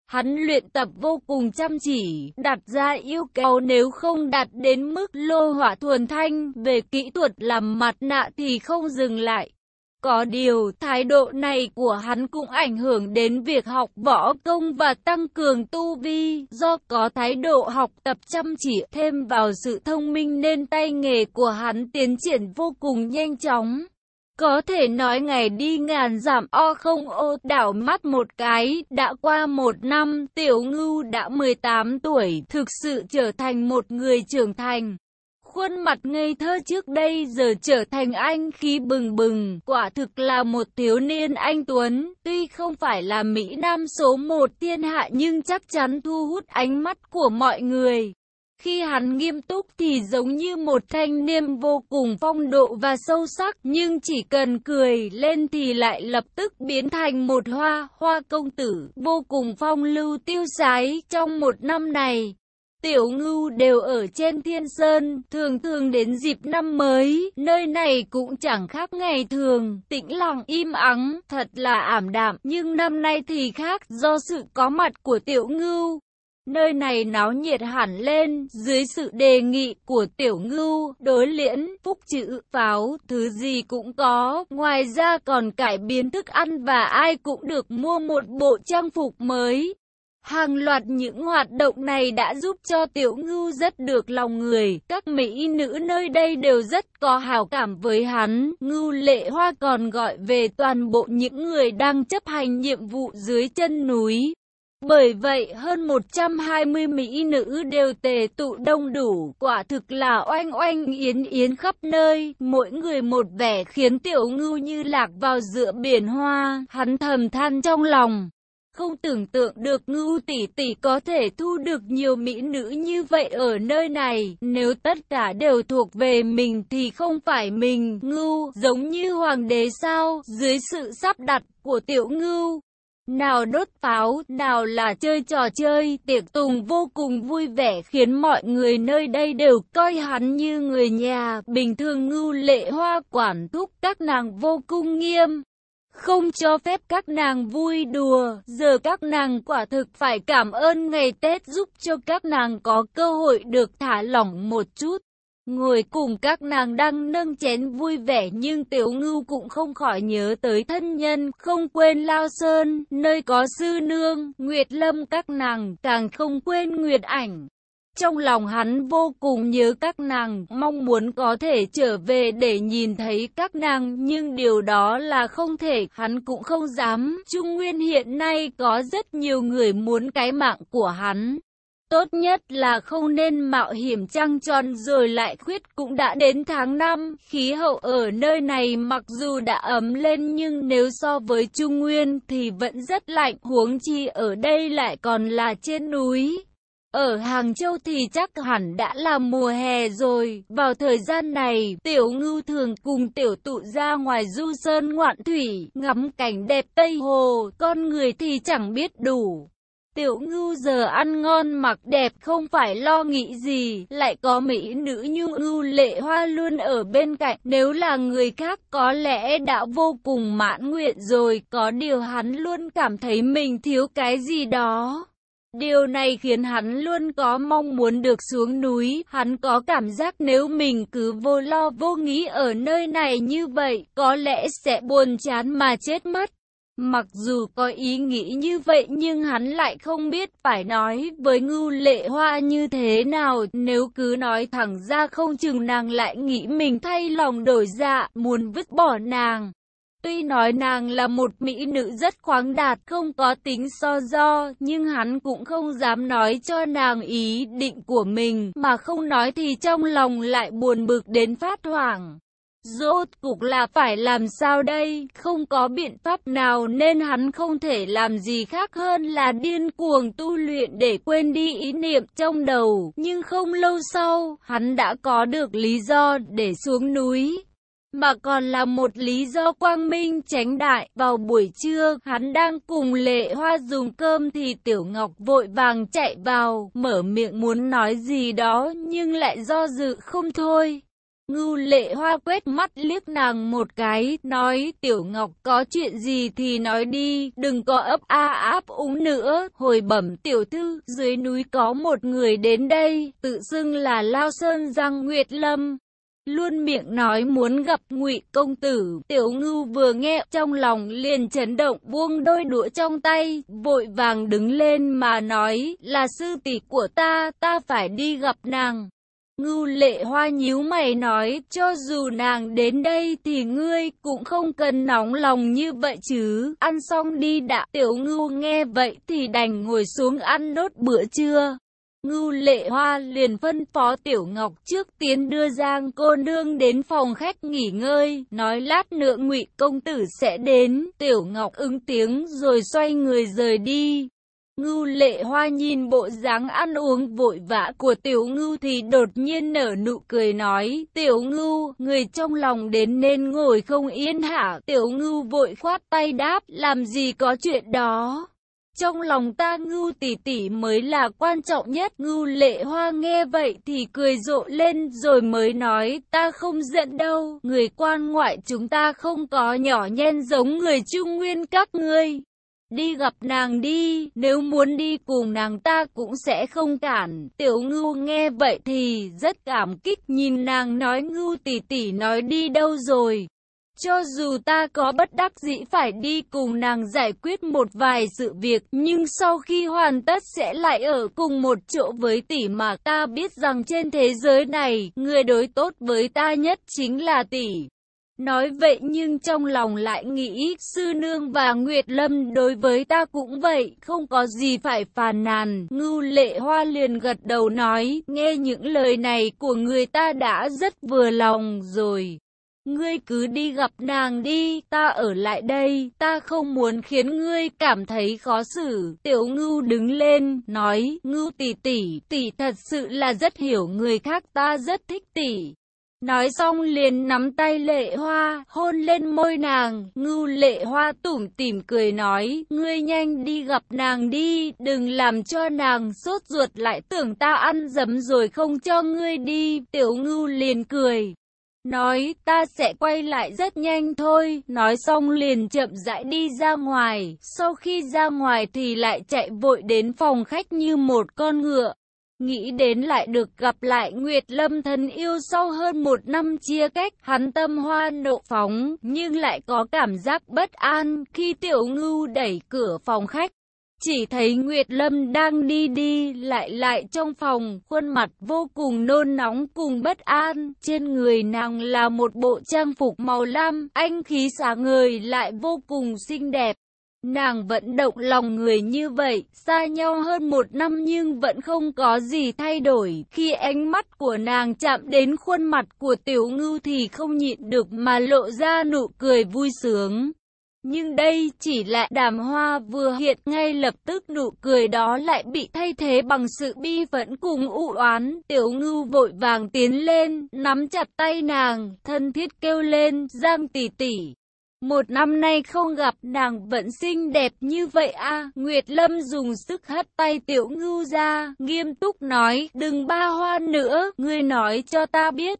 Hắn luyện tập vô cùng chăm chỉ, đặt ra yêu cầu nếu không đạt đến mức lô hỏa thuần thanh về kỹ thuật làm mặt nạ thì không dừng lại. Có điều, thái độ này của hắn cũng ảnh hưởng đến việc học võ công và tăng cường tu vi, do có thái độ học tập chăm chỉ thêm vào sự thông minh nên tay nghề của hắn tiến triển vô cùng nhanh chóng. Có thể nói ngày đi ngàn giảm o không ô đảo mắt một cái, đã qua một năm, tiểu ngưu đã 18 tuổi, thực sự trở thành một người trưởng thành. Khuôn mặt ngây thơ trước đây giờ trở thành anh khí bừng bừng, quả thực là một thiếu niên anh Tuấn, tuy không phải là Mỹ Nam số một thiên hạ nhưng chắc chắn thu hút ánh mắt của mọi người. Khi hắn nghiêm túc thì giống như một thanh niên vô cùng phong độ và sâu sắc, nhưng chỉ cần cười lên thì lại lập tức biến thành một hoa, hoa công tử, vô cùng phong lưu tiêu sái trong một năm này. Tiểu ngưu đều ở trên thiên sơn, thường thường đến dịp năm mới, nơi này cũng chẳng khác ngày thường, tĩnh lặng im ắng, thật là ảm đạm, nhưng năm nay thì khác do sự có mặt của tiểu ngưu. Nơi này náo nhiệt hẳn lên, dưới sự đề nghị của tiểu ngưu, đối liễn, phúc chữ, pháo, thứ gì cũng có. Ngoài ra còn cải biến thức ăn và ai cũng được mua một bộ trang phục mới. Hàng loạt những hoạt động này đã giúp cho tiểu ngưu rất được lòng người, các mỹ nữ nơi đây đều rất có hào cảm với hắn. Ngưu lệ hoa còn gọi về toàn bộ những người đang chấp hành nhiệm vụ dưới chân núi. Bởi vậy hơn 120 mỹ nữ đều tề tụ đông đủ, quả thực là oanh oanh yến yến khắp nơi, mỗi người một vẻ khiến tiểu ngưu như lạc vào giữa biển hoa, hắn thầm than trong lòng. Không tưởng tượng được ngưu tỷ tỷ có thể thu được nhiều mỹ nữ như vậy ở nơi này. Nếu tất cả đều thuộc về mình thì không phải mình ngưu giống như hoàng đế sao dưới sự sắp đặt của tiểu ngưu. Nào đốt pháo, nào là chơi trò chơi, tiệc tùng vô cùng vui vẻ khiến mọi người nơi đây đều coi hắn như người nhà. Bình thường ngưu lệ hoa quản thúc các nàng vô cùng nghiêm không cho phép các nàng vui đùa, giờ các nàng quả thực phải cảm ơn ngày Tết giúp cho các nàng có cơ hội được thả lỏng một chút. Ngồi cùng các nàng đang nâng chén vui vẻ nhưng tiểu ngưu cũng không khỏi nhớ tới thân nhân, không quên Lao Sơn, nơi có sư nương, Nguyệt Lâm các nàng, càng không quên Nguyệt ảnh. Trong lòng hắn vô cùng nhớ các nàng, mong muốn có thể trở về để nhìn thấy các nàng, nhưng điều đó là không thể, hắn cũng không dám. Trung Nguyên hiện nay có rất nhiều người muốn cái mạng của hắn. Tốt nhất là không nên mạo hiểm trăng tròn rồi lại khuyết cũng đã đến tháng 5. Khí hậu ở nơi này mặc dù đã ấm lên nhưng nếu so với Trung Nguyên thì vẫn rất lạnh. Huống chi ở đây lại còn là trên núi. Ở Hàng Châu thì chắc hẳn đã là mùa hè rồi. Vào thời gian này, Tiểu Ngưu thường cùng Tiểu Tụ ra ngoài du sơn ngoạn thủy, ngắm cảnh đẹp Tây Hồ, con người thì chẳng biết đủ. Tiểu ngưu giờ ăn ngon mặc đẹp không phải lo nghĩ gì, lại có mỹ nữ như ngưu lệ hoa luôn ở bên cạnh. Nếu là người khác có lẽ đã vô cùng mãn nguyện rồi, có điều hắn luôn cảm thấy mình thiếu cái gì đó. Điều này khiến hắn luôn có mong muốn được xuống núi, hắn có cảm giác nếu mình cứ vô lo vô nghĩ ở nơi này như vậy, có lẽ sẽ buồn chán mà chết mất. Mặc dù có ý nghĩ như vậy nhưng hắn lại không biết phải nói với ngưu lệ hoa như thế nào. Nếu cứ nói thẳng ra không chừng nàng lại nghĩ mình thay lòng đổi dạ, muốn vứt bỏ nàng. Tuy nói nàng là một mỹ nữ rất khoáng đạt, không có tính so do, nhưng hắn cũng không dám nói cho nàng ý định của mình, mà không nói thì trong lòng lại buồn bực đến phát hoảng. Rốt cục là phải làm sao đây, không có biện pháp nào nên hắn không thể làm gì khác hơn là điên cuồng tu luyện để quên đi ý niệm trong đầu. Nhưng không lâu sau, hắn đã có được lý do để xuống núi. Mà còn là một lý do quang minh tránh đại. Vào buổi trưa, hắn đang cùng lệ hoa dùng cơm thì Tiểu Ngọc vội vàng chạy vào, mở miệng muốn nói gì đó nhưng lại do dự không thôi. Ngưu lệ hoa quét mắt liếc nàng một cái, nói tiểu ngọc có chuyện gì thì nói đi, đừng có ấp a áp úng nữa. Hồi bẩm tiểu thư, dưới núi có một người đến đây, tự xưng là Lao Sơn Giang Nguyệt Lâm. Luôn miệng nói muốn gặp ngụy công tử, tiểu ngưu vừa nghe trong lòng liền chấn động buông đôi đũa trong tay, vội vàng đứng lên mà nói là sư tỷ của ta, ta phải đi gặp nàng. Ngưu lệ hoa nhíu mày nói, cho dù nàng đến đây thì ngươi cũng không cần nóng lòng như vậy chứ, ăn xong đi đã. Tiểu ngưu nghe vậy thì đành ngồi xuống ăn nốt bữa trưa. Ngưu lệ hoa liền phân phó Tiểu Ngọc trước tiến đưa Giang cô nương đến phòng khách nghỉ ngơi, nói lát nữa ngụy công tử sẽ đến. Tiểu Ngọc ứng tiếng rồi xoay người rời đi. Ngưu lệ hoa nhìn bộ dáng ăn uống vội vã của tiểu ngưu thì đột nhiên nở nụ cười nói, tiểu ngưu, người trong lòng đến nên ngồi không yên hả, tiểu ngưu vội khoát tay đáp, làm gì có chuyện đó. Trong lòng ta ngưu tỷ tỷ mới là quan trọng nhất. Ngưu lệ hoa nghe vậy thì cười rộ lên rồi mới nói ta không giận đâu. Người quan ngoại chúng ta không có nhỏ nhen giống người trung nguyên các ngươi. Đi gặp nàng đi, nếu muốn đi cùng nàng ta cũng sẽ không cản. Tiểu ngưu nghe vậy thì rất cảm kích nhìn nàng nói ngưu tỷ tỷ nói đi đâu rồi. Cho dù ta có bất đắc dĩ phải đi cùng nàng giải quyết một vài sự việc, nhưng sau khi hoàn tất sẽ lại ở cùng một chỗ với tỷ mà ta biết rằng trên thế giới này, người đối tốt với ta nhất chính là tỷ. Nói vậy nhưng trong lòng lại nghĩ, sư nương và Nguyệt Lâm đối với ta cũng vậy, không có gì phải phàn nàn. Ngưu lệ hoa liền gật đầu nói, nghe những lời này của người ta đã rất vừa lòng rồi. Ngươi cứ đi gặp nàng đi, ta ở lại đây, ta không muốn khiến ngươi cảm thấy khó xử. Tiểu ngưu đứng lên, nói, ngưu tỷ tỷ, tỷ thật sự là rất hiểu người khác ta rất thích tỷ. Nói xong liền nắm tay lệ hoa, hôn lên môi nàng, ngưu lệ hoa tủm tỉm cười nói, ngươi nhanh đi gặp nàng đi, đừng làm cho nàng sốt ruột lại tưởng ta ăn dấm rồi không cho ngươi đi, tiểu ngưu liền cười. Nói ta sẽ quay lại rất nhanh thôi, nói xong liền chậm rãi đi ra ngoài, sau khi ra ngoài thì lại chạy vội đến phòng khách như một con ngựa. Nghĩ đến lại được gặp lại Nguyệt Lâm thân yêu sau hơn một năm chia cách, hắn tâm hoa nộ phóng, nhưng lại có cảm giác bất an khi tiểu ngưu đẩy cửa phòng khách. Chỉ thấy Nguyệt Lâm đang đi đi lại lại trong phòng, khuôn mặt vô cùng nôn nóng cùng bất an, trên người nàng là một bộ trang phục màu lam, anh khí xả người lại vô cùng xinh đẹp. Nàng vẫn động lòng người như vậy, xa nhau hơn một năm nhưng vẫn không có gì thay đổi. Khi ánh mắt của nàng chạm đến khuôn mặt của tiểu ngưu thì không nhịn được mà lộ ra nụ cười vui sướng. Nhưng đây chỉ là đàm hoa vừa hiện ngay lập tức nụ cười đó lại bị thay thế bằng sự bi phẫn cùng u oán. Tiểu ngưu vội vàng tiến lên, nắm chặt tay nàng, thân thiết kêu lên, giang tỷ tỷ. Một năm nay không gặp nàng vẫn xinh đẹp như vậy à, Nguyệt Lâm dùng sức hất tay tiểu ngưu ra, nghiêm túc nói, đừng ba hoa nữa, ngươi nói cho ta biết.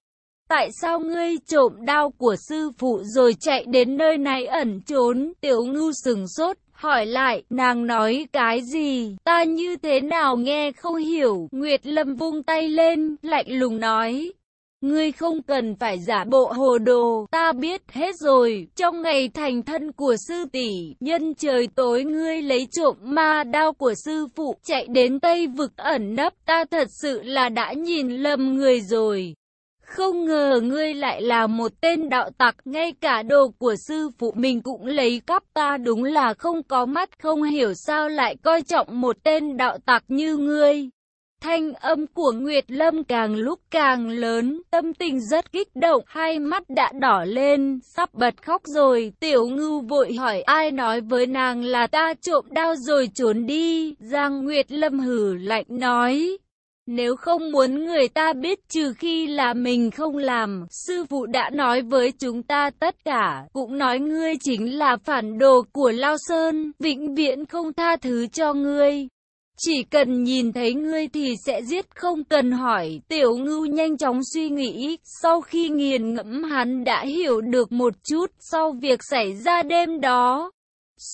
Tại sao ngươi trộm đao của sư phụ rồi chạy đến nơi này ẩn trốn? Tiểu ngưu sừng sốt, hỏi lại, nàng nói cái gì? Ta như thế nào nghe không hiểu? Nguyệt Lâm vung tay lên, lạnh lùng nói, Ngươi không cần phải giả bộ hồ đồ, ta biết hết rồi, trong ngày thành thân của sư tỷ, nhân trời tối ngươi lấy trộm ma đao của sư phụ, chạy đến Tây vực ẩn nấp, ta thật sự là đã nhìn lầm người rồi. Không ngờ ngươi lại là một tên đạo tặc, ngay cả đồ của sư phụ mình cũng lấy cắp ta đúng là không có mắt, không hiểu sao lại coi trọng một tên đạo tặc như ngươi. Thanh âm của Nguyệt Lâm càng lúc càng lớn, tâm tình rất kích động, hai mắt đã đỏ lên, sắp bật khóc rồi. Tiểu ngưu vội hỏi ai nói với nàng là ta trộm đao rồi trốn đi. Giang Nguyệt Lâm hử lạnh nói. Nếu không muốn người ta biết trừ khi là mình không làm, sư phụ đã nói với chúng ta tất cả, cũng nói ngươi chính là phản đồ của Lao Sơn, vĩnh viễn không tha thứ cho ngươi. Chỉ cần nhìn thấy ngươi thì sẽ giết không cần hỏi. Tiểu ngưu nhanh chóng suy nghĩ, sau khi nghiền ngẫm hắn đã hiểu được một chút sau việc xảy ra đêm đó.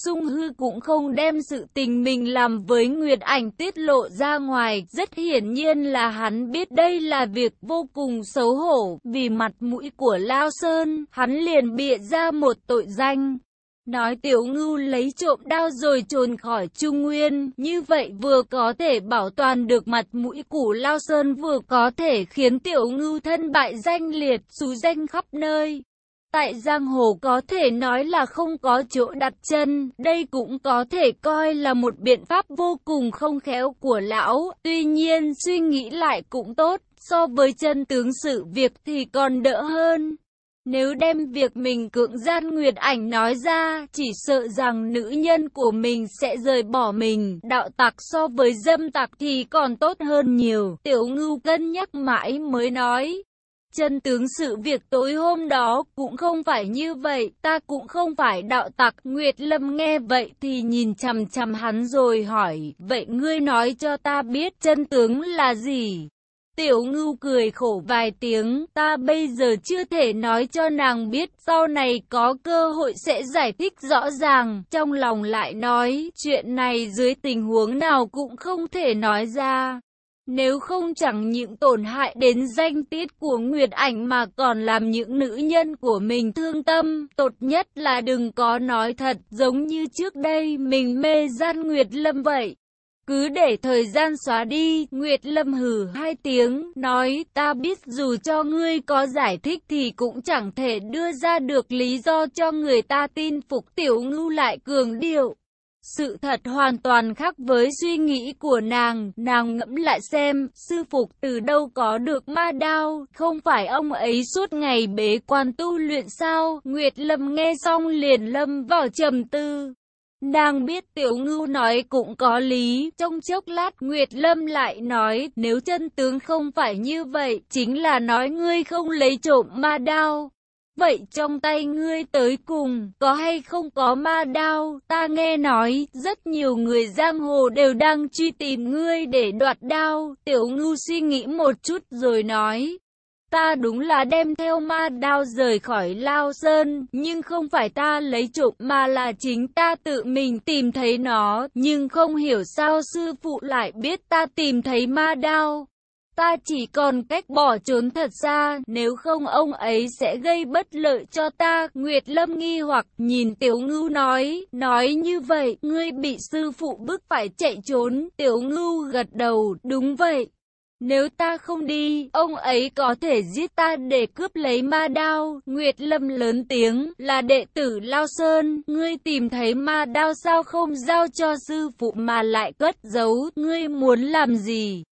Sung hư cũng không đem sự tình mình làm với Nguyệt Ảnh tiết lộ ra ngoài, rất hiển nhiên là hắn biết đây là việc vô cùng xấu hổ, vì mặt mũi của Lao Sơn, hắn liền bịa ra một tội danh. Nói tiểu ngưu lấy trộm đao rồi trồn khỏi Trung Nguyên, như vậy vừa có thể bảo toàn được mặt mũi củ Lao Sơn vừa có thể khiến tiểu ngưu thân bại danh liệt, xú danh khắp nơi. Tại giang hồ có thể nói là không có chỗ đặt chân, đây cũng có thể coi là một biện pháp vô cùng không khéo của lão, tuy nhiên suy nghĩ lại cũng tốt, so với chân tướng sự việc thì còn đỡ hơn. Nếu đem việc mình cưỡng gian Nguyệt Ảnh nói ra, chỉ sợ rằng nữ nhân của mình sẽ rời bỏ mình. Đạo tặc so với dâm tặc thì còn tốt hơn nhiều. Tiểu ngưu cân nhắc mãi mới nói. Chân tướng sự việc tối hôm đó cũng không phải như vậy, ta cũng không phải đạo tặc. Nguyệt Lâm nghe vậy thì nhìn chằm chằm hắn rồi hỏi, vậy ngươi nói cho ta biết chân tướng là gì? Tiểu ngưu cười khổ vài tiếng, ta bây giờ chưa thể nói cho nàng biết, sau này có cơ hội sẽ giải thích rõ ràng, trong lòng lại nói, chuyện này dưới tình huống nào cũng không thể nói ra. Nếu không chẳng những tổn hại đến danh tiết của Nguyệt Ảnh mà còn làm những nữ nhân của mình thương tâm, tốt nhất là đừng có nói thật, giống như trước đây mình mê gian Nguyệt Lâm vậy. Cứ để thời gian xóa đi, Nguyệt Lâm hử hai tiếng, nói, ta biết dù cho ngươi có giải thích thì cũng chẳng thể đưa ra được lý do cho người ta tin phục tiểu ngưu lại cường điệu. Sự thật hoàn toàn khác với suy nghĩ của nàng, nàng ngẫm lại xem, sư phục từ đâu có được ma đao, không phải ông ấy suốt ngày bế quan tu luyện sao, Nguyệt Lâm nghe xong liền lâm vào trầm tư. Nàng biết tiểu ngưu nói cũng có lý, trong chốc lát Nguyệt Lâm lại nói, nếu chân tướng không phải như vậy, chính là nói ngươi không lấy trộm ma đao. Vậy trong tay ngươi tới cùng, có hay không có ma đao, ta nghe nói, rất nhiều người giang hồ đều đang truy tìm ngươi để đoạt đao, tiểu ngưu suy nghĩ một chút rồi nói ta đúng là đem theo ma đao rời khỏi Lao Sơn, nhưng không phải ta lấy trộm mà là chính ta tự mình tìm thấy nó, nhưng không hiểu sao sư phụ lại biết ta tìm thấy ma đao. Ta chỉ còn cách bỏ trốn thật xa, nếu không ông ấy sẽ gây bất lợi cho ta. Nguyệt Lâm nghi hoặc nhìn Tiểu Ngưu nói, nói như vậy, ngươi bị sư phụ bức phải chạy trốn. Tiểu Ngưu gật đầu, đúng vậy. Nếu ta không đi, ông ấy có thể giết ta để cướp lấy ma đao. Nguyệt Lâm lớn tiếng, là đệ tử Lao Sơn, ngươi tìm thấy ma đao sao không giao cho sư phụ mà lại cất giấu, ngươi muốn làm gì?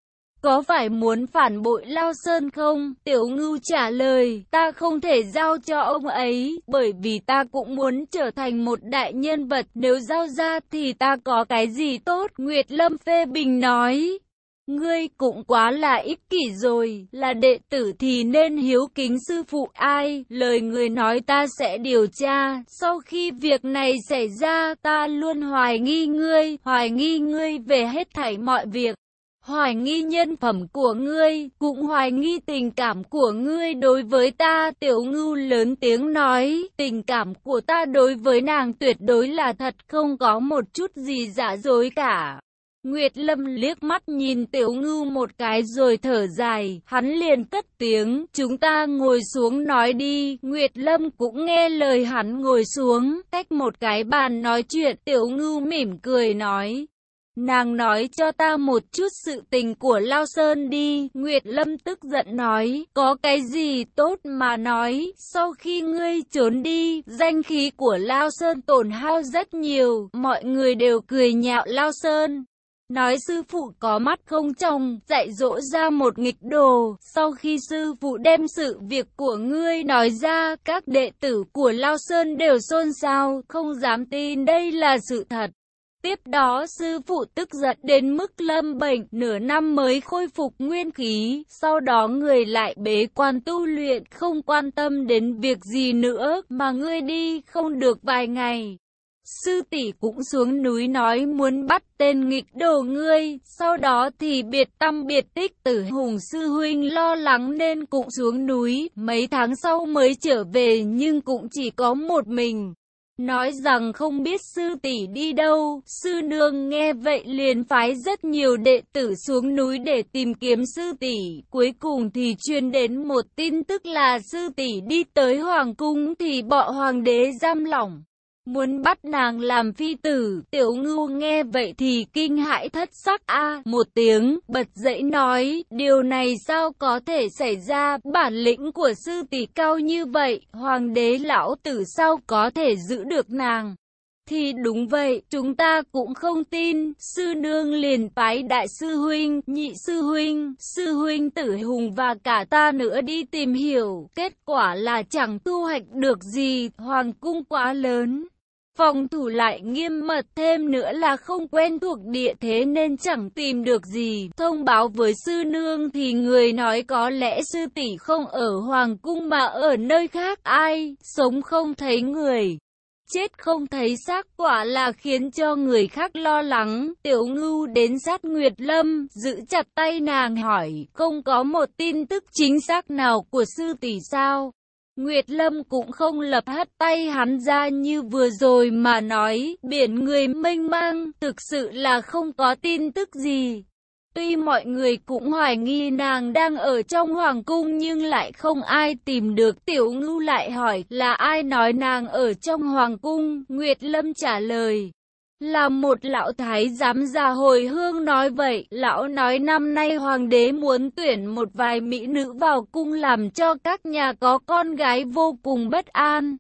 Có phải muốn phản bội Lao Sơn không? Tiểu ngưu trả lời, ta không thể giao cho ông ấy, bởi vì ta cũng muốn trở thành một đại nhân vật, nếu giao ra thì ta có cái gì tốt? Nguyệt Lâm phê bình nói. Ngươi cũng quá là ích kỷ rồi, là đệ tử thì nên hiếu kính sư phụ ai, lời người nói ta sẽ điều tra, sau khi việc này xảy ra ta luôn hoài nghi ngươi, hoài nghi ngươi về hết thảy mọi việc. Hoài nghi nhân phẩm của ngươi, cũng hoài nghi tình cảm của ngươi đối với ta. Tiểu ngưu lớn tiếng nói, tình cảm của ta đối với nàng tuyệt đối là thật không có một chút gì giả dối cả. Nguyệt Lâm liếc mắt nhìn Tiểu Ngưu một cái rồi thở dài, hắn liền cất tiếng, chúng ta ngồi xuống nói đi, Nguyệt Lâm cũng nghe lời hắn ngồi xuống, cách một cái bàn nói chuyện, Tiểu Ngưu mỉm cười nói, Nàng nói cho ta một chút sự tình của Lao Sơn đi, Nguyệt Lâm tức giận nói, có cái gì tốt mà nói, sau khi ngươi trốn đi, danh khí của Lao Sơn tổn hao rất nhiều, mọi người đều cười nhạo Lao Sơn. Nói sư phụ có mắt không chồng dạy dỗ ra một nghịch đồ, sau khi sư phụ đem sự việc của ngươi nói ra, các đệ tử của Lao Sơn đều xôn xao, không dám tin đây là sự thật. Tiếp đó sư phụ tức giận đến mức lâm bệnh, nửa năm mới khôi phục nguyên khí, sau đó người lại bế quan tu luyện, không quan tâm đến việc gì nữa, mà ngươi đi không được vài ngày. Sư tỷ cũng xuống núi nói muốn bắt tên nghịch đồ ngươi, sau đó thì biệt tâm biệt tích tử hùng sư huynh lo lắng nên cũng xuống núi, mấy tháng sau mới trở về nhưng cũng chỉ có một mình. Nói rằng không biết sư tỷ đi đâu, sư nương nghe vậy liền phái rất nhiều đệ tử xuống núi để tìm kiếm sư tỷ. Cuối cùng thì truyền đến một tin tức là sư tỷ đi tới hoàng cung thì bọ hoàng đế giam lỏng. Muốn bắt nàng làm phi tử, tiểu ngưu nghe vậy thì kinh hãi thất sắc a một tiếng, bật dậy nói, điều này sao có thể xảy ra, bản lĩnh của sư tỷ cao như vậy, hoàng đế lão tử sao có thể giữ được nàng. Thì đúng vậy, chúng ta cũng không tin, sư nương liền phái đại sư huynh, nhị sư huynh, sư huynh tử hùng và cả ta nữa đi tìm hiểu, kết quả là chẳng thu hoạch được gì, hoàng cung quá lớn. Phòng thủ lại nghiêm mật thêm nữa là không quen thuộc địa thế nên chẳng tìm được gì. Thông báo với sư nương thì người nói có lẽ sư tỷ không ở Hoàng cung mà ở nơi khác ai, sống không thấy người. Chết không thấy xác quả là khiến cho người khác lo lắng. Tiểu ngưu đến sát Nguyệt Lâm, giữ chặt tay nàng hỏi, không có một tin tức chính xác nào của sư tỷ sao? Nguyệt Lâm cũng không lập hất tay hắn ra như vừa rồi mà nói, biển người mênh mang, thực sự là không có tin tức gì. Tuy mọi người cũng hoài nghi nàng đang ở trong hoàng cung nhưng lại không ai tìm được tiểu ngưu lại hỏi là ai nói nàng ở trong hoàng cung, Nguyệt Lâm trả lời. Là một lão thái giám già hồi hương nói vậy, lão nói năm nay hoàng đế muốn tuyển một vài mỹ nữ vào cung làm cho các nhà có con gái vô cùng bất an.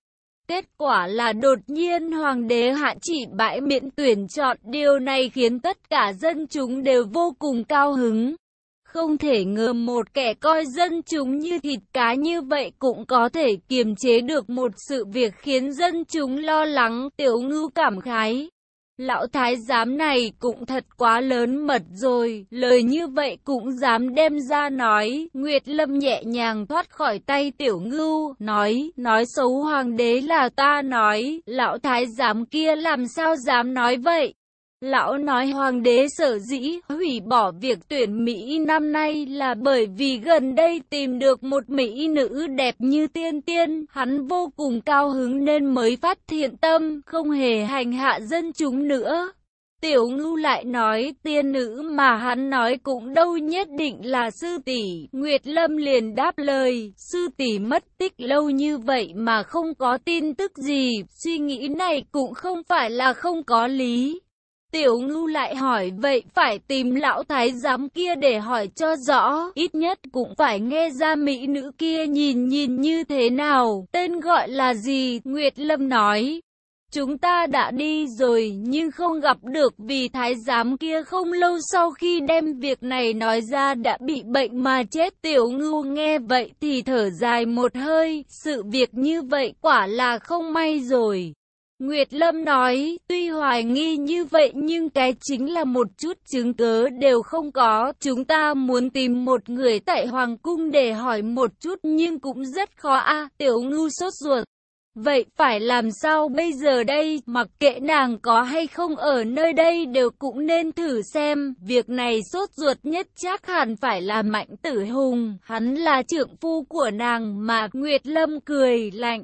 Kết quả là đột nhiên hoàng đế hạ chỉ bãi miễn tuyển chọn, điều này khiến tất cả dân chúng đều vô cùng cao hứng. Không thể ngờ một kẻ coi dân chúng như thịt cá như vậy cũng có thể kiềm chế được một sự việc khiến dân chúng lo lắng, tiểu ngưu cảm khái. Lão thái giám này cũng thật quá lớn mật rồi, lời như vậy cũng dám đem ra nói. Nguyệt Lâm nhẹ nhàng thoát khỏi tay tiểu ngưu, nói, nói xấu hoàng đế là ta nói, lão thái giám kia làm sao dám nói vậy. Lão nói hoàng đế sở dĩ hủy bỏ việc tuyển Mỹ năm nay là bởi vì gần đây tìm được một Mỹ nữ đẹp như tiên tiên, hắn vô cùng cao hứng nên mới phát thiện tâm, không hề hành hạ dân chúng nữa. Tiểu ngưu lại nói tiên nữ mà hắn nói cũng đâu nhất định là sư tỷ. Nguyệt Lâm liền đáp lời, sư tỷ mất tích lâu như vậy mà không có tin tức gì, suy nghĩ này cũng không phải là không có lý. Tiểu ngưu lại hỏi vậy phải tìm lão thái giám kia để hỏi cho rõ, ít nhất cũng phải nghe ra mỹ nữ kia nhìn nhìn như thế nào, tên gọi là gì, Nguyệt Lâm nói. Chúng ta đã đi rồi nhưng không gặp được vì thái giám kia không lâu sau khi đem việc này nói ra đã bị bệnh mà chết tiểu ngưu nghe vậy thì thở dài một hơi, sự việc như vậy quả là không may rồi. Nguyệt Lâm nói, tuy hoài nghi như vậy nhưng cái chính là một chút chứng cớ đều không có. Chúng ta muốn tìm một người tại Hoàng Cung để hỏi một chút nhưng cũng rất khó a à, tiểu ngưu sốt ruột. Vậy phải làm sao bây giờ đây, mặc kệ nàng có hay không ở nơi đây đều cũng nên thử xem, việc này sốt ruột nhất chắc hẳn phải là mạnh tử hùng, hắn là trưởng phu của nàng mà Nguyệt Lâm cười lạnh.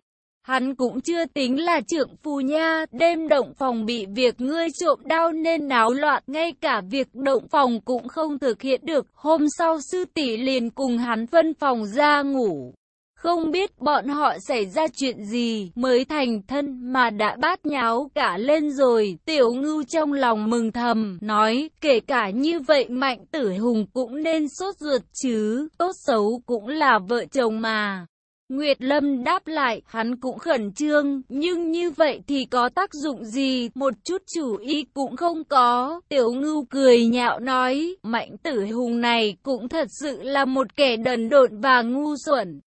Hắn cũng chưa tính là trưởng phu nha, đêm động phòng bị việc ngươi trộm đau nên náo loạn, ngay cả việc động phòng cũng không thực hiện được. Hôm sau sư tỷ liền cùng hắn phân phòng ra ngủ. Không biết bọn họ xảy ra chuyện gì mới thành thân mà đã bát nháo cả lên rồi. Tiểu ngưu trong lòng mừng thầm, nói kể cả như vậy mạnh tử hùng cũng nên sốt ruột chứ, tốt xấu cũng là vợ chồng mà. Nguyệt Lâm đáp lại, hắn cũng khẩn trương, nhưng như vậy thì có tác dụng gì, một chút chủ ý cũng không có. Tiểu ngưu cười nhạo nói, mạnh tử hùng này cũng thật sự là một kẻ đần độn và ngu xuẩn.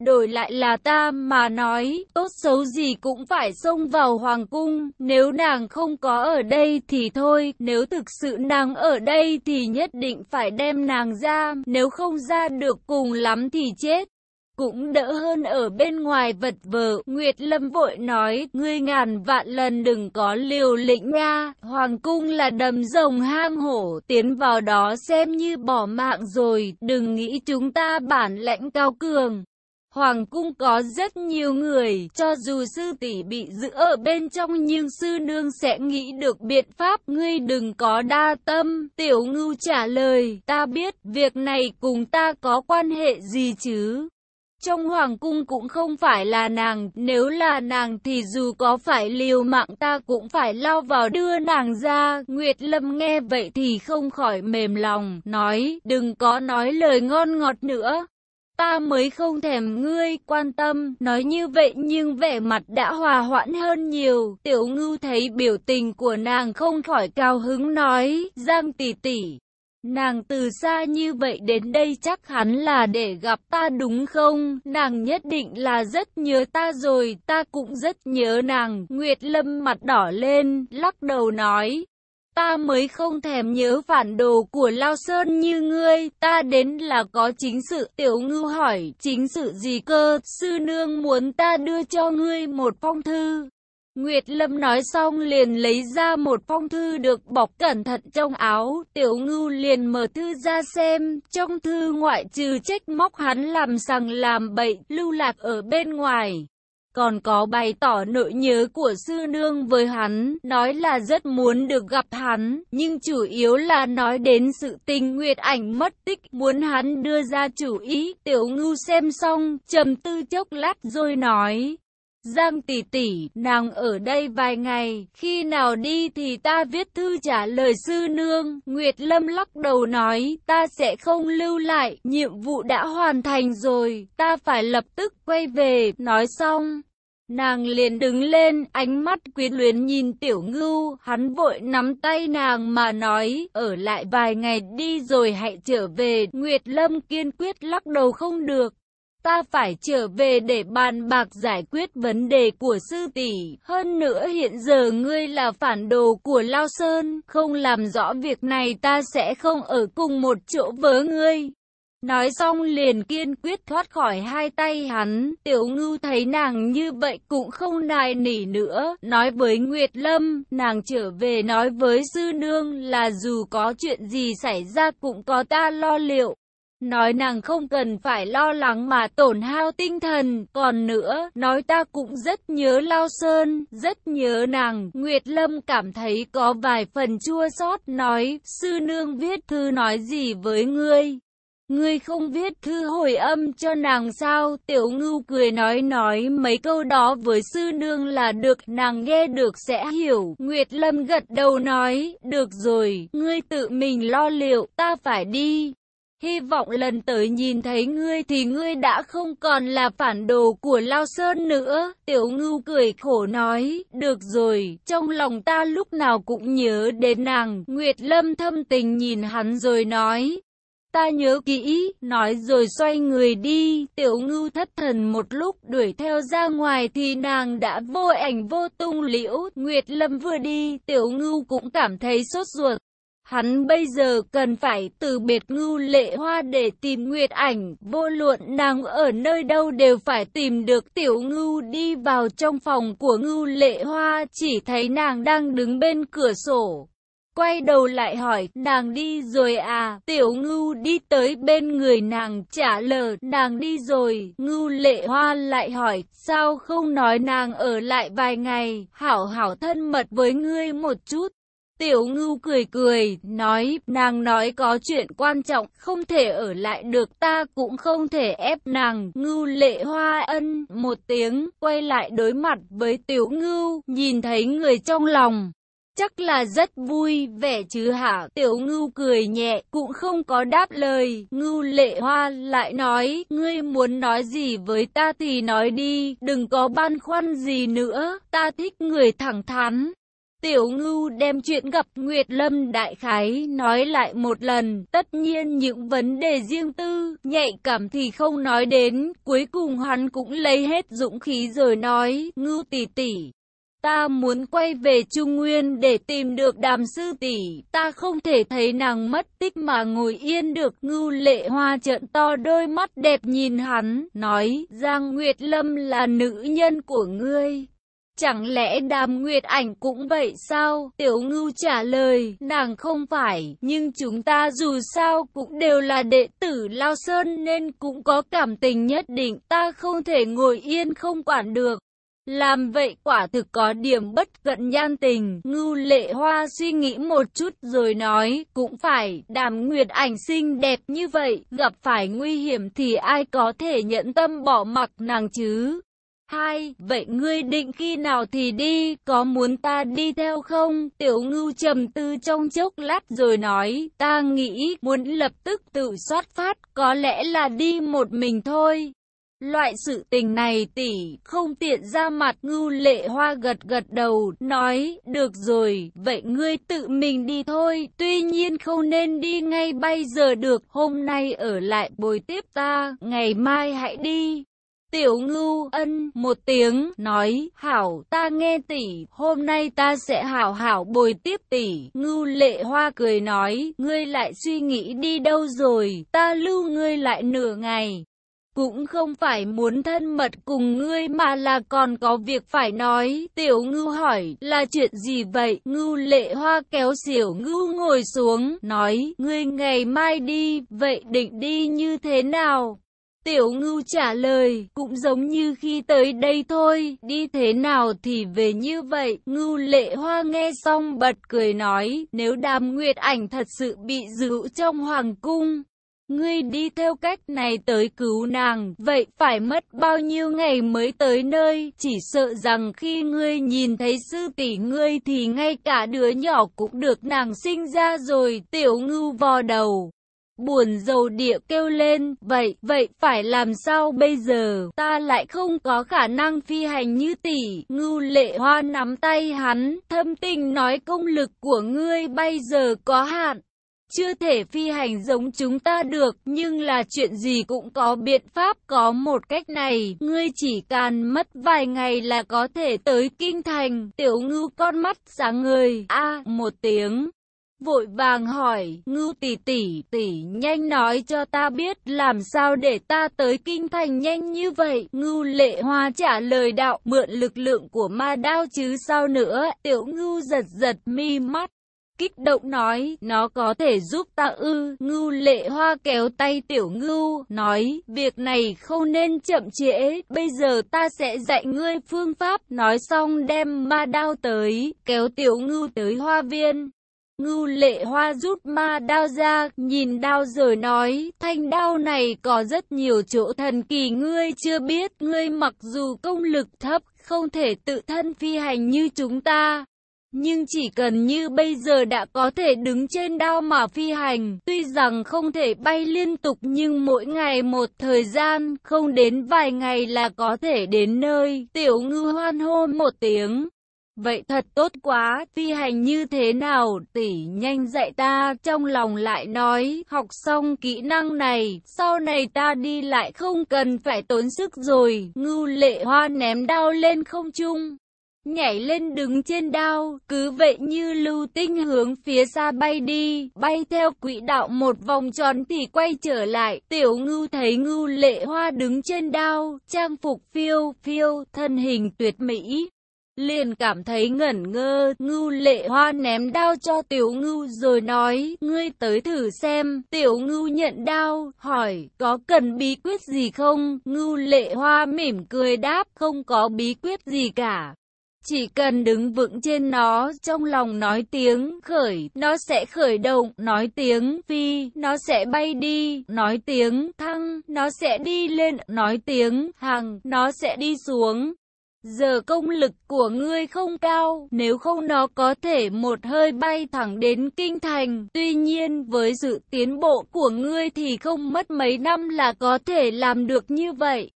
Đổi lại là ta mà nói, tốt xấu gì cũng phải xông vào hoàng cung, nếu nàng không có ở đây thì thôi, nếu thực sự nàng ở đây thì nhất định phải đem nàng ra, nếu không ra được cùng lắm thì chết cũng đỡ hơn ở bên ngoài vật vờ. Nguyệt Lâm vội nói, ngươi ngàn vạn lần đừng có liều lĩnh nha, hoàng cung là đầm rồng hang hổ, tiến vào đó xem như bỏ mạng rồi, đừng nghĩ chúng ta bản lãnh cao cường. Hoàng cung có rất nhiều người, cho dù sư tỷ bị giữ ở bên trong nhưng sư nương sẽ nghĩ được biện pháp, ngươi đừng có đa tâm. Tiểu ngưu trả lời, ta biết, việc này cùng ta có quan hệ gì chứ? Trong hoàng cung cũng không phải là nàng, nếu là nàng thì dù có phải liều mạng ta cũng phải lao vào đưa nàng ra. Nguyệt Lâm nghe vậy thì không khỏi mềm lòng, nói, đừng có nói lời ngon ngọt nữa. Ta mới không thèm ngươi quan tâm, nói như vậy nhưng vẻ mặt đã hòa hoãn hơn nhiều. Tiểu ngưu thấy biểu tình của nàng không khỏi cao hứng nói, Giang tỷ tỷ, Nàng từ xa như vậy đến đây chắc hắn là để gặp ta đúng không? Nàng nhất định là rất nhớ ta rồi, ta cũng rất nhớ nàng. Nguyệt Lâm mặt đỏ lên, lắc đầu nói. Ta mới không thèm nhớ phản đồ của Lao Sơn như ngươi, ta đến là có chính sự. Tiểu ngư hỏi, chính sự gì cơ? Sư nương muốn ta đưa cho ngươi một phong thư. Nguyệt Lâm nói xong liền lấy ra một phong thư được bọc cẩn thận trong áo, tiểu ngưu liền mở thư ra xem, trong thư ngoại trừ trách móc hắn làm sằng làm bậy, lưu lạc ở bên ngoài. Còn có bày tỏ nỗi nhớ của sư nương với hắn, nói là rất muốn được gặp hắn, nhưng chủ yếu là nói đến sự tình Nguyệt ảnh mất tích, muốn hắn đưa ra chủ ý. Tiểu ngưu xem xong, trầm tư chốc lát rồi nói, Giang tỷ tỷ, nàng ở đây vài ngày, khi nào đi thì ta viết thư trả lời sư nương. Nguyệt Lâm lắc đầu nói, ta sẽ không lưu lại, nhiệm vụ đã hoàn thành rồi, ta phải lập tức quay về, nói xong. Nàng liền đứng lên, ánh mắt quyến luyến nhìn tiểu ngưu, hắn vội nắm tay nàng mà nói, ở lại vài ngày đi rồi hãy trở về. Nguyệt Lâm kiên quyết lắc đầu không được, Ta phải trở về để bàn bạc giải quyết vấn đề của sư tỷ. Hơn nữa hiện giờ ngươi là phản đồ của Lao Sơn, không làm rõ việc này ta sẽ không ở cùng một chỗ với ngươi. Nói xong liền kiên quyết thoát khỏi hai tay hắn, tiểu ngưu thấy nàng như vậy cũng không nài nỉ nữa, nói với Nguyệt Lâm, nàng trở về nói với sư nương là dù có chuyện gì xảy ra cũng có ta lo liệu. Nói nàng không cần phải lo lắng mà tổn hao tinh thần, còn nữa, nói ta cũng rất nhớ Lao Sơn, rất nhớ nàng. Nguyệt Lâm cảm thấy có vài phần chua xót nói, sư nương viết thư nói gì với ngươi. Ngươi không viết thư hồi âm cho nàng sao? Tiểu ngưu cười nói nói mấy câu đó với sư nương là được, nàng nghe được sẽ hiểu. Nguyệt Lâm gật đầu nói, được rồi, ngươi tự mình lo liệu, ta phải đi. Hy vọng lần tới nhìn thấy ngươi thì ngươi đã không còn là phản đồ của Lao Sơn nữa. Tiểu ngưu cười khổ nói, được rồi, trong lòng ta lúc nào cũng nhớ đến nàng. Nguyệt Lâm thâm tình nhìn hắn rồi nói, Ta nhớ kỹ, nói rồi xoay người đi, tiểu ngưu thất thần một lúc đuổi theo ra ngoài thì nàng đã vô ảnh vô tung liễu, Nguyệt Lâm vừa đi, tiểu ngưu cũng cảm thấy sốt ruột. Hắn bây giờ cần phải từ biệt ngưu lệ hoa để tìm nguyệt ảnh, vô luận nàng ở nơi đâu đều phải tìm được tiểu ngưu đi vào trong phòng của ngưu lệ hoa, chỉ thấy nàng đang đứng bên cửa sổ. Quay đầu lại hỏi, nàng đi rồi à, tiểu ngưu đi tới bên người nàng, trả lời, nàng đi rồi, ngưu lệ hoa lại hỏi, sao không nói nàng ở lại vài ngày, hảo hảo thân mật với ngươi một chút. Tiểu ngưu cười cười, nói, nàng nói có chuyện quan trọng, không thể ở lại được ta cũng không thể ép nàng. Ngưu lệ hoa ân, một tiếng, quay lại đối mặt với tiểu ngưu, nhìn thấy người trong lòng. Chắc là rất vui vẻ chứ hả? Tiểu ngưu cười nhẹ, cũng không có đáp lời. Ngưu lệ hoa lại nói, ngươi muốn nói gì với ta thì nói đi, đừng có băn khoăn gì nữa, ta thích người thẳng thắn. Tiểu ngưu đem chuyện gặp Nguyệt Lâm đại khái nói lại một lần, tất nhiên những vấn đề riêng tư, nhạy cảm thì không nói đến, cuối cùng hắn cũng lấy hết dũng khí rồi nói, ngưu tỷ tỷ. Ta muốn quay về Trung Nguyên để tìm được đàm sư tỷ, ta không thể thấy nàng mất tích mà ngồi yên được. Ngưu lệ hoa trợn to đôi mắt đẹp nhìn hắn, nói, Giang Nguyệt Lâm là nữ nhân của ngươi. Chẳng lẽ đàm nguyệt ảnh cũng vậy sao? Tiểu ngưu trả lời, nàng không phải, nhưng chúng ta dù sao cũng đều là đệ tử Lao Sơn nên cũng có cảm tình nhất định, ta không thể ngồi yên không quản được. Làm vậy quả thực có điểm bất cận nhan tình, ngưu lệ hoa suy nghĩ một chút rồi nói, cũng phải, đàm nguyệt ảnh xinh đẹp như vậy, gặp phải nguy hiểm thì ai có thể nhẫn tâm bỏ mặc nàng chứ. Hai, vậy ngươi định khi nào thì đi, có muốn ta đi theo không? Tiểu ngưu trầm tư trong chốc lát rồi nói, ta nghĩ muốn lập tức tự soát phát, có lẽ là đi một mình thôi. Loại sự tình này tỷ không tiện ra mặt ngưu lệ hoa gật gật đầu, nói, được rồi, vậy ngươi tự mình đi thôi, tuy nhiên không nên đi ngay bây giờ được, hôm nay ở lại bồi tiếp ta, ngày mai hãy đi. Tiểu ngưu ân một tiếng, nói, hảo, ta nghe tỷ, hôm nay ta sẽ hảo hảo bồi tiếp tỷ. Ngưu lệ hoa cười nói, ngươi lại suy nghĩ đi đâu rồi, ta lưu ngươi lại nửa ngày cũng không phải muốn thân mật cùng ngươi mà là còn có việc phải nói. Tiểu ngưu hỏi, là chuyện gì vậy? Ngưu lệ hoa kéo xỉu ngưu ngồi xuống, nói, ngươi ngày mai đi, vậy định đi như thế nào? Tiểu ngưu trả lời, cũng giống như khi tới đây thôi, đi thế nào thì về như vậy. Ngưu lệ hoa nghe xong bật cười nói, nếu đàm nguyệt ảnh thật sự bị giữ trong hoàng cung, Ngươi đi theo cách này tới cứu nàng, vậy phải mất bao nhiêu ngày mới tới nơi, chỉ sợ rằng khi ngươi nhìn thấy sư tỷ ngươi thì ngay cả đứa nhỏ cũng được nàng sinh ra rồi, tiểu ngưu vò đầu. Buồn dầu địa kêu lên, vậy, vậy phải làm sao bây giờ, ta lại không có khả năng phi hành như tỷ, ngưu lệ hoa nắm tay hắn, thâm tình nói công lực của ngươi bây giờ có hạn, chưa thể phi hành giống chúng ta được, nhưng là chuyện gì cũng có biện pháp, có một cách này, ngươi chỉ cần mất vài ngày là có thể tới kinh thành, tiểu ngưu con mắt sáng ngời, a một tiếng vội vàng hỏi, ngưu tỷ tỷ, tỷ nhanh nói cho ta biết làm sao để ta tới kinh thành nhanh như vậy. Ngưu lệ hoa trả lời đạo, mượn lực lượng của ma đao chứ sao nữa, tiểu ngưu giật giật mi mắt kích động nói, nó có thể giúp ta ư, ngưu lệ hoa kéo tay tiểu ngưu, nói, việc này không nên chậm trễ, bây giờ ta sẽ dạy ngươi phương pháp, nói xong đem ma đao tới, kéo tiểu ngưu tới hoa viên. Ngưu lệ hoa rút ma đao ra, nhìn đao rồi nói, thanh đao này có rất nhiều chỗ thần kỳ ngươi chưa biết, ngươi mặc dù công lực thấp, không thể tự thân phi hành như chúng ta, nhưng chỉ cần như bây giờ đã có thể đứng trên đao mà phi hành, tuy rằng không thể bay liên tục nhưng mỗi ngày một thời gian, không đến vài ngày là có thể đến nơi. Tiểu ngư hoan hô một tiếng. Vậy thật tốt quá, phi hành như thế nào, tỷ nhanh dạy ta, trong lòng lại nói, học xong kỹ năng này, sau này ta đi lại không cần phải tốn sức rồi, ngưu lệ hoa ném đao lên không trung nhảy lên đứng trên đao, cứ vậy như lưu tinh hướng phía xa bay đi, bay theo quỹ đạo một vòng tròn thì quay trở lại, tiểu ngưu thấy ngưu lệ hoa đứng trên đao, trang phục phiêu phiêu, thân hình tuyệt mỹ. Liền cảm thấy ngẩn ngơ, ngưu lệ hoa ném đao cho tiểu ngưu rồi nói, ngươi tới thử xem, tiểu ngưu nhận đao, hỏi, có cần bí quyết gì không? Ngưu lệ hoa mỉm cười đáp, không có bí quyết gì cả. Chỉ cần đứng vững trên nó, trong lòng nói tiếng khởi, nó sẽ khởi động, nói tiếng phi, nó sẽ bay đi, nói tiếng thăng, nó sẽ đi lên, nói tiếng hằng, nó sẽ đi xuống. Giờ công lực của ngươi không cao, nếu không nó có thể một hơi bay thẳng đến kinh thành. Tuy nhiên với sự tiến bộ của ngươi thì không mất mấy năm là có thể làm được như vậy.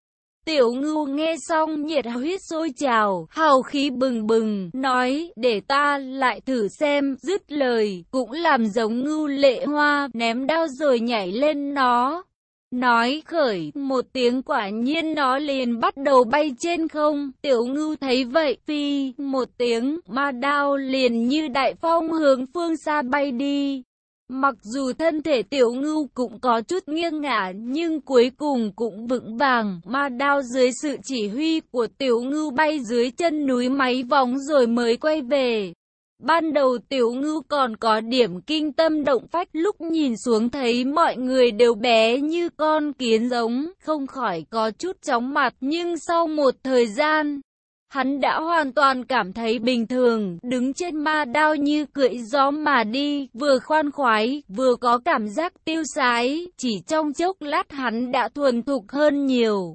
Tiểu ngưu nghe xong nhiệt huyết sôi trào, hào khí bừng bừng, nói, để ta lại thử xem, dứt lời, cũng làm giống ngưu lệ hoa, ném đao rồi nhảy lên nó. Nói khởi, một tiếng quả nhiên nó liền bắt đầu bay trên không, tiểu ngưu thấy vậy, phi, một tiếng, ma đao liền như đại phong hướng phương xa bay đi. Mặc dù thân thể tiểu ngưu cũng có chút nghiêng ngả nhưng cuối cùng cũng vững vàng, ma đao dưới sự chỉ huy của tiểu ngưu bay dưới chân núi máy vòng rồi mới quay về. Ban đầu tiểu ngưu còn có điểm kinh tâm động phách lúc nhìn xuống thấy mọi người đều bé như con kiến giống, không khỏi có chút chóng mặt nhưng sau một thời gian, Hắn đã hoàn toàn cảm thấy bình thường, đứng trên ma đao như cưỡi gió mà đi, vừa khoan khoái, vừa có cảm giác tiêu sái, chỉ trong chốc lát hắn đã thuần thục hơn nhiều.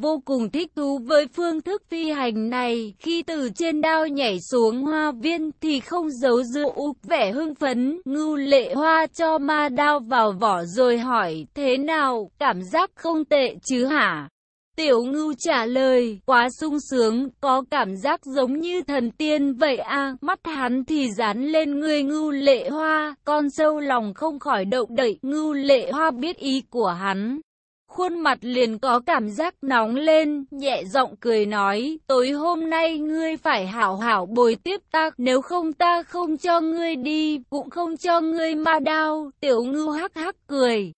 Vô cùng thích thú với phương thức phi hành này, khi từ trên đao nhảy xuống hoa viên thì không giấu dụ vẻ hưng phấn, ngưu lệ hoa cho ma đao vào vỏ rồi hỏi, thế nào, cảm giác không tệ chứ hả? Tiểu ngưu trả lời, quá sung sướng, có cảm giác giống như thần tiên vậy à, mắt hắn thì dán lên người ngưu lệ hoa, con sâu lòng không khỏi động đậy, ngưu lệ hoa biết ý của hắn. Khuôn mặt liền có cảm giác nóng lên, nhẹ giọng cười nói, tối hôm nay ngươi phải hảo hảo bồi tiếp ta, nếu không ta không cho ngươi đi, cũng không cho ngươi ma đao, tiểu ngưu hắc hắc cười.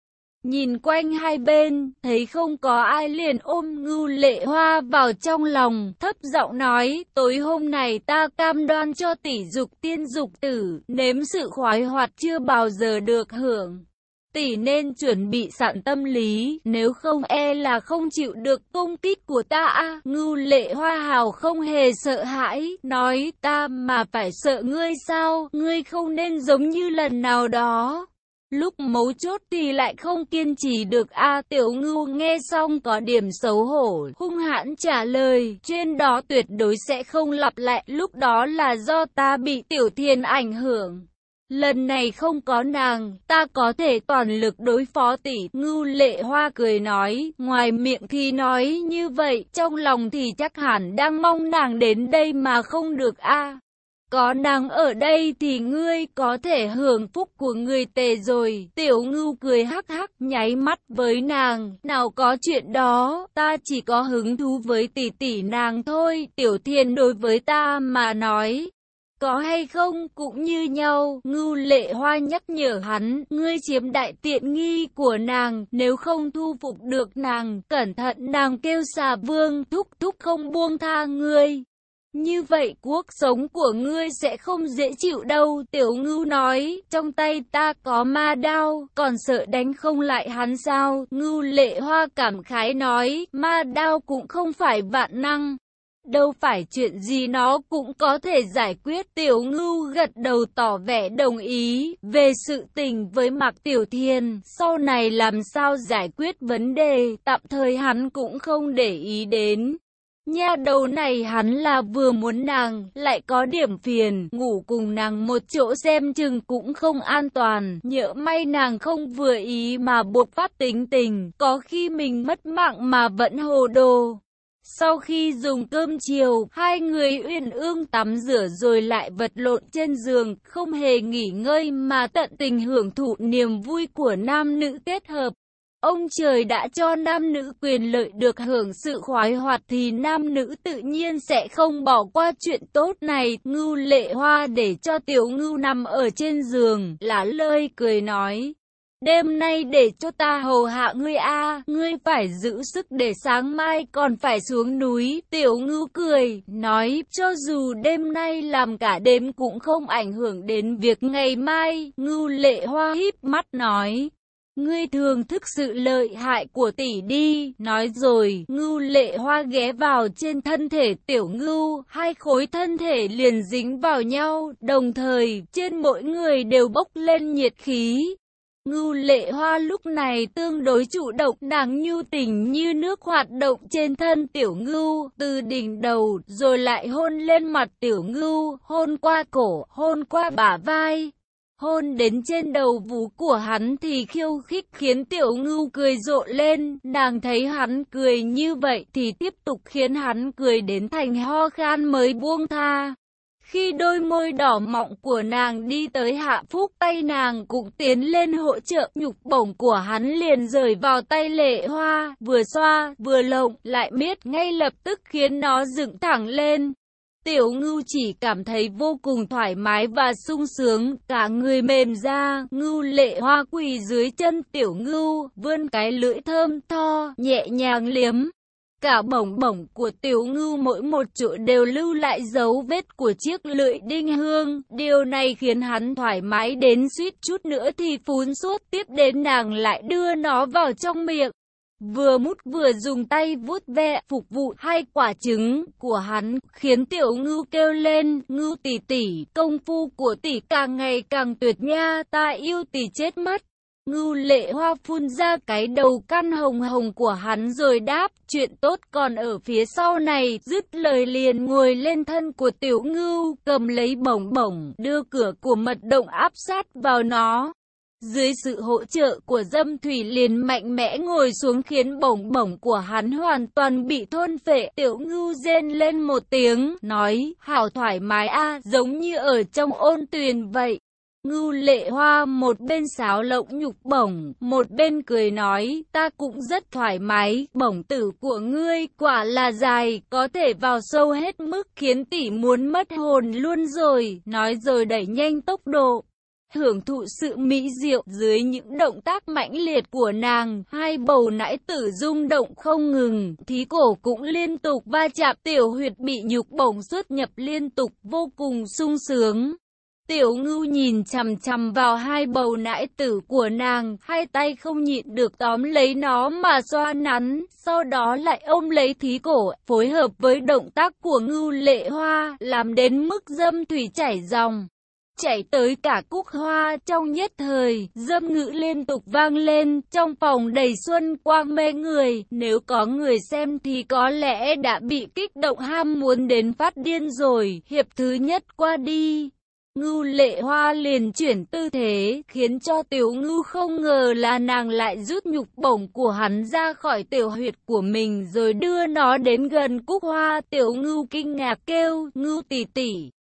Nhìn quanh hai bên, thấy không có ai liền ôm ngưu lệ hoa vào trong lòng, thấp giọng nói, tối hôm này ta cam đoan cho tỷ dục tiên dục tử, nếm sự khoái hoạt chưa bao giờ được hưởng. Tỷ nên chuẩn bị sẵn tâm lý, nếu không e là không chịu được công kích của ta Ngưu lệ hoa hào không hề sợ hãi, nói ta mà phải sợ ngươi sao, ngươi không nên giống như lần nào đó. Lúc mấu chốt thì lại không kiên trì được A tiểu ngưu nghe xong có điểm xấu hổ, hung hãn trả lời, trên đó tuyệt đối sẽ không lặp lại, lúc đó là do ta bị tiểu thiên ảnh hưởng. Lần này không có nàng, ta có thể toàn lực đối phó tỷ. Ngưu lệ hoa cười nói, ngoài miệng thì nói như vậy, trong lòng thì chắc hẳn đang mong nàng đến đây mà không được a có nàng ở đây thì ngươi có thể hưởng phúc của người tề rồi. Tiểu ngưu cười hắc hắc nháy mắt với nàng. Nào có chuyện đó, ta chỉ có hứng thú với tỷ tỷ nàng thôi. Tiểu thiên đối với ta mà nói có hay không cũng như nhau. Ngưu lệ hoa nhắc nhở hắn, ngươi chiếm đại tiện nghi của nàng, nếu không thu phục được nàng, cẩn thận nàng kêu xà vương thúc thúc không buông tha ngươi. Như vậy cuộc sống của ngươi sẽ không dễ chịu đâu, tiểu ngưu nói, trong tay ta có ma đao, còn sợ đánh không lại hắn sao, ngưu lệ hoa cảm khái nói, ma đao cũng không phải vạn năng. Đâu phải chuyện gì nó cũng có thể giải quyết tiểu ngưu gật đầu tỏ vẻ đồng ý về sự tình với Mạc Tiểu Thiên. Sau này làm sao giải quyết vấn đề tạm thời hắn cũng không để ý đến. Nha đầu này hắn là vừa muốn nàng, lại có điểm phiền, ngủ cùng nàng một chỗ xem chừng cũng không an toàn, nhỡ may nàng không vừa ý mà buộc phát tính tình, có khi mình mất mạng mà vẫn hồ đồ. Sau khi dùng cơm chiều, hai người uyên ương tắm rửa rồi lại vật lộn trên giường, không hề nghỉ ngơi mà tận tình hưởng thụ niềm vui của nam nữ kết hợp. Ông trời đã cho nam nữ quyền lợi được hưởng sự khoái hoạt thì nam nữ tự nhiên sẽ không bỏ qua chuyện tốt này. Ngưu lệ hoa để cho tiểu ngưu nằm ở trên giường, lá lơi cười nói. Đêm nay để cho ta hầu hạ ngươi a, ngươi phải giữ sức để sáng mai còn phải xuống núi. Tiểu ngưu cười, nói, cho dù đêm nay làm cả đêm cũng không ảnh hưởng đến việc ngày mai. Ngưu lệ hoa híp mắt nói, Ngươi thường thức sự lợi hại của tỷ đi, nói rồi, ngưu lệ hoa ghé vào trên thân thể tiểu ngưu, hai khối thân thể liền dính vào nhau, đồng thời, trên mỗi người đều bốc lên nhiệt khí. Ngưu lệ hoa lúc này tương đối chủ động nàng nhu tình như nước hoạt động trên thân tiểu ngưu, từ đỉnh đầu, rồi lại hôn lên mặt tiểu ngưu, hôn qua cổ, hôn qua bả vai, hôn đến trên đầu vú của hắn thì khiêu khích khiến tiểu ngưu cười rộ lên, nàng thấy hắn cười như vậy thì tiếp tục khiến hắn cười đến thành ho khan mới buông tha. Khi đôi môi đỏ mọng của nàng đi tới hạ phúc tay nàng cũng tiến lên hỗ trợ nhục bổng của hắn liền rời vào tay lệ hoa, vừa xoa, vừa lộng, lại miết ngay lập tức khiến nó dựng thẳng lên. Tiểu ngưu chỉ cảm thấy vô cùng thoải mái và sung sướng, cả người mềm ra, ngưu lệ hoa quỳ dưới chân tiểu ngưu, vươn cái lưỡi thơm tho, nhẹ nhàng liếm. Cả bổng bổng của tiểu ngưu mỗi một chỗ đều lưu lại dấu vết của chiếc lưỡi đinh hương. Điều này khiến hắn thoải mái đến suýt chút nữa thì phún suốt tiếp đến nàng lại đưa nó vào trong miệng vừa mút vừa dùng tay vuốt ve phục vụ hai quả trứng của hắn, khiến tiểu ngưu kêu lên, ngưu tỷ tỷ, công phu của tỷ càng ngày càng tuyệt nha, ta yêu tỷ chết mất. Ngưu lệ hoa phun ra cái đầu căn hồng hồng của hắn rồi đáp, chuyện tốt còn ở phía sau này, dứt lời liền ngồi lên thân của tiểu ngưu, cầm lấy bổng bổng, đưa cửa của mật động áp sát vào nó. Dưới sự hỗ trợ của dâm thủy liền mạnh mẽ ngồi xuống khiến bổng bổng của hắn hoàn toàn bị thôn phệ. Tiểu ngưu rên lên một tiếng, nói, hảo thoải mái a giống như ở trong ôn tuyền vậy. Ngưu lệ hoa một bên sáo lộng nhục bổng, một bên cười nói, ta cũng rất thoải mái, bổng tử của ngươi quả là dài, có thể vào sâu hết mức khiến tỷ muốn mất hồn luôn rồi, nói rồi đẩy nhanh tốc độ. Hưởng thụ sự mỹ diệu dưới những động tác mãnh liệt của nàng, hai bầu nãi tử rung động không ngừng, thí cổ cũng liên tục va chạm tiểu huyệt bị nhục bổng xuất nhập liên tục vô cùng sung sướng. Tiểu ngưu nhìn chằm chằm vào hai bầu nãi tử của nàng, hai tay không nhịn được tóm lấy nó mà xoa nắn, sau đó lại ôm lấy thí cổ, phối hợp với động tác của ngưu lệ hoa, làm đến mức dâm thủy chảy dòng chạy tới cả cúc hoa trong nhất thời, dâm ngữ liên tục vang lên, trong phòng đầy xuân quang mê người, nếu có người xem thì có lẽ đã bị kích động ham muốn đến phát điên rồi, hiệp thứ nhất qua đi. Ngưu lệ hoa liền chuyển tư thế, khiến cho tiểu ngưu không ngờ là nàng lại rút nhục bổng của hắn ra khỏi tiểu huyệt của mình rồi đưa nó đến gần cúc hoa. Tiểu ngưu kinh ngạc kêu, ngưu tỷ tỷ,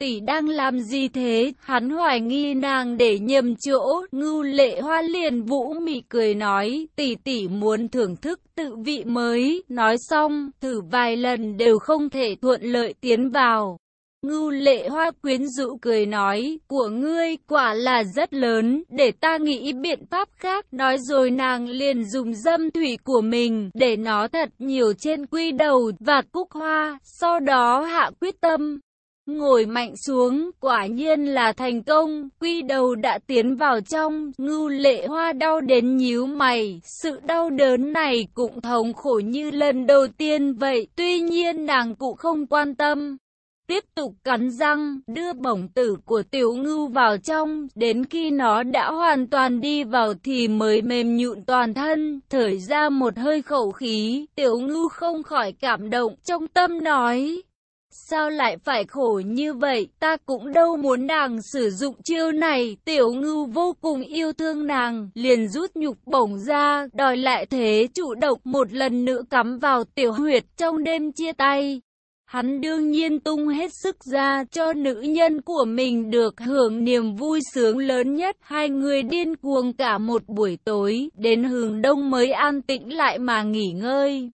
tỷ đang làm gì thế? Hắn hoài nghi nàng để nhầm chỗ, ngưu lệ hoa liền vũ mị cười nói, tỷ tỷ muốn thưởng thức tự vị mới, nói xong, thử vài lần đều không thể thuận lợi tiến vào. Ngưu lệ hoa quyến rũ cười nói, của ngươi quả là rất lớn, để ta nghĩ biện pháp khác. Nói rồi nàng liền dùng dâm thủy của mình, để nó thật nhiều trên quy đầu và cúc hoa, sau đó hạ quyết tâm. Ngồi mạnh xuống, quả nhiên là thành công, quy đầu đã tiến vào trong, ngưu lệ hoa đau đến nhíu mày, sự đau đớn này cũng thống khổ như lần đầu tiên vậy, tuy nhiên nàng cũng không quan tâm. Tiếp tục cắn răng, đưa bổng tử của tiểu ngưu vào trong, đến khi nó đã hoàn toàn đi vào thì mới mềm nhụn toàn thân, thở ra một hơi khẩu khí, tiểu ngưu không khỏi cảm động, trong tâm nói. Sao lại phải khổ như vậy, ta cũng đâu muốn nàng sử dụng chiêu này, tiểu ngưu vô cùng yêu thương nàng, liền rút nhục bổng ra, đòi lại thế chủ động một lần nữa cắm vào tiểu huyệt trong đêm chia tay. Hắn đương nhiên tung hết sức ra cho nữ nhân của mình được hưởng niềm vui sướng lớn nhất. Hai người điên cuồng cả một buổi tối, đến hừng đông mới an tĩnh lại mà nghỉ ngơi.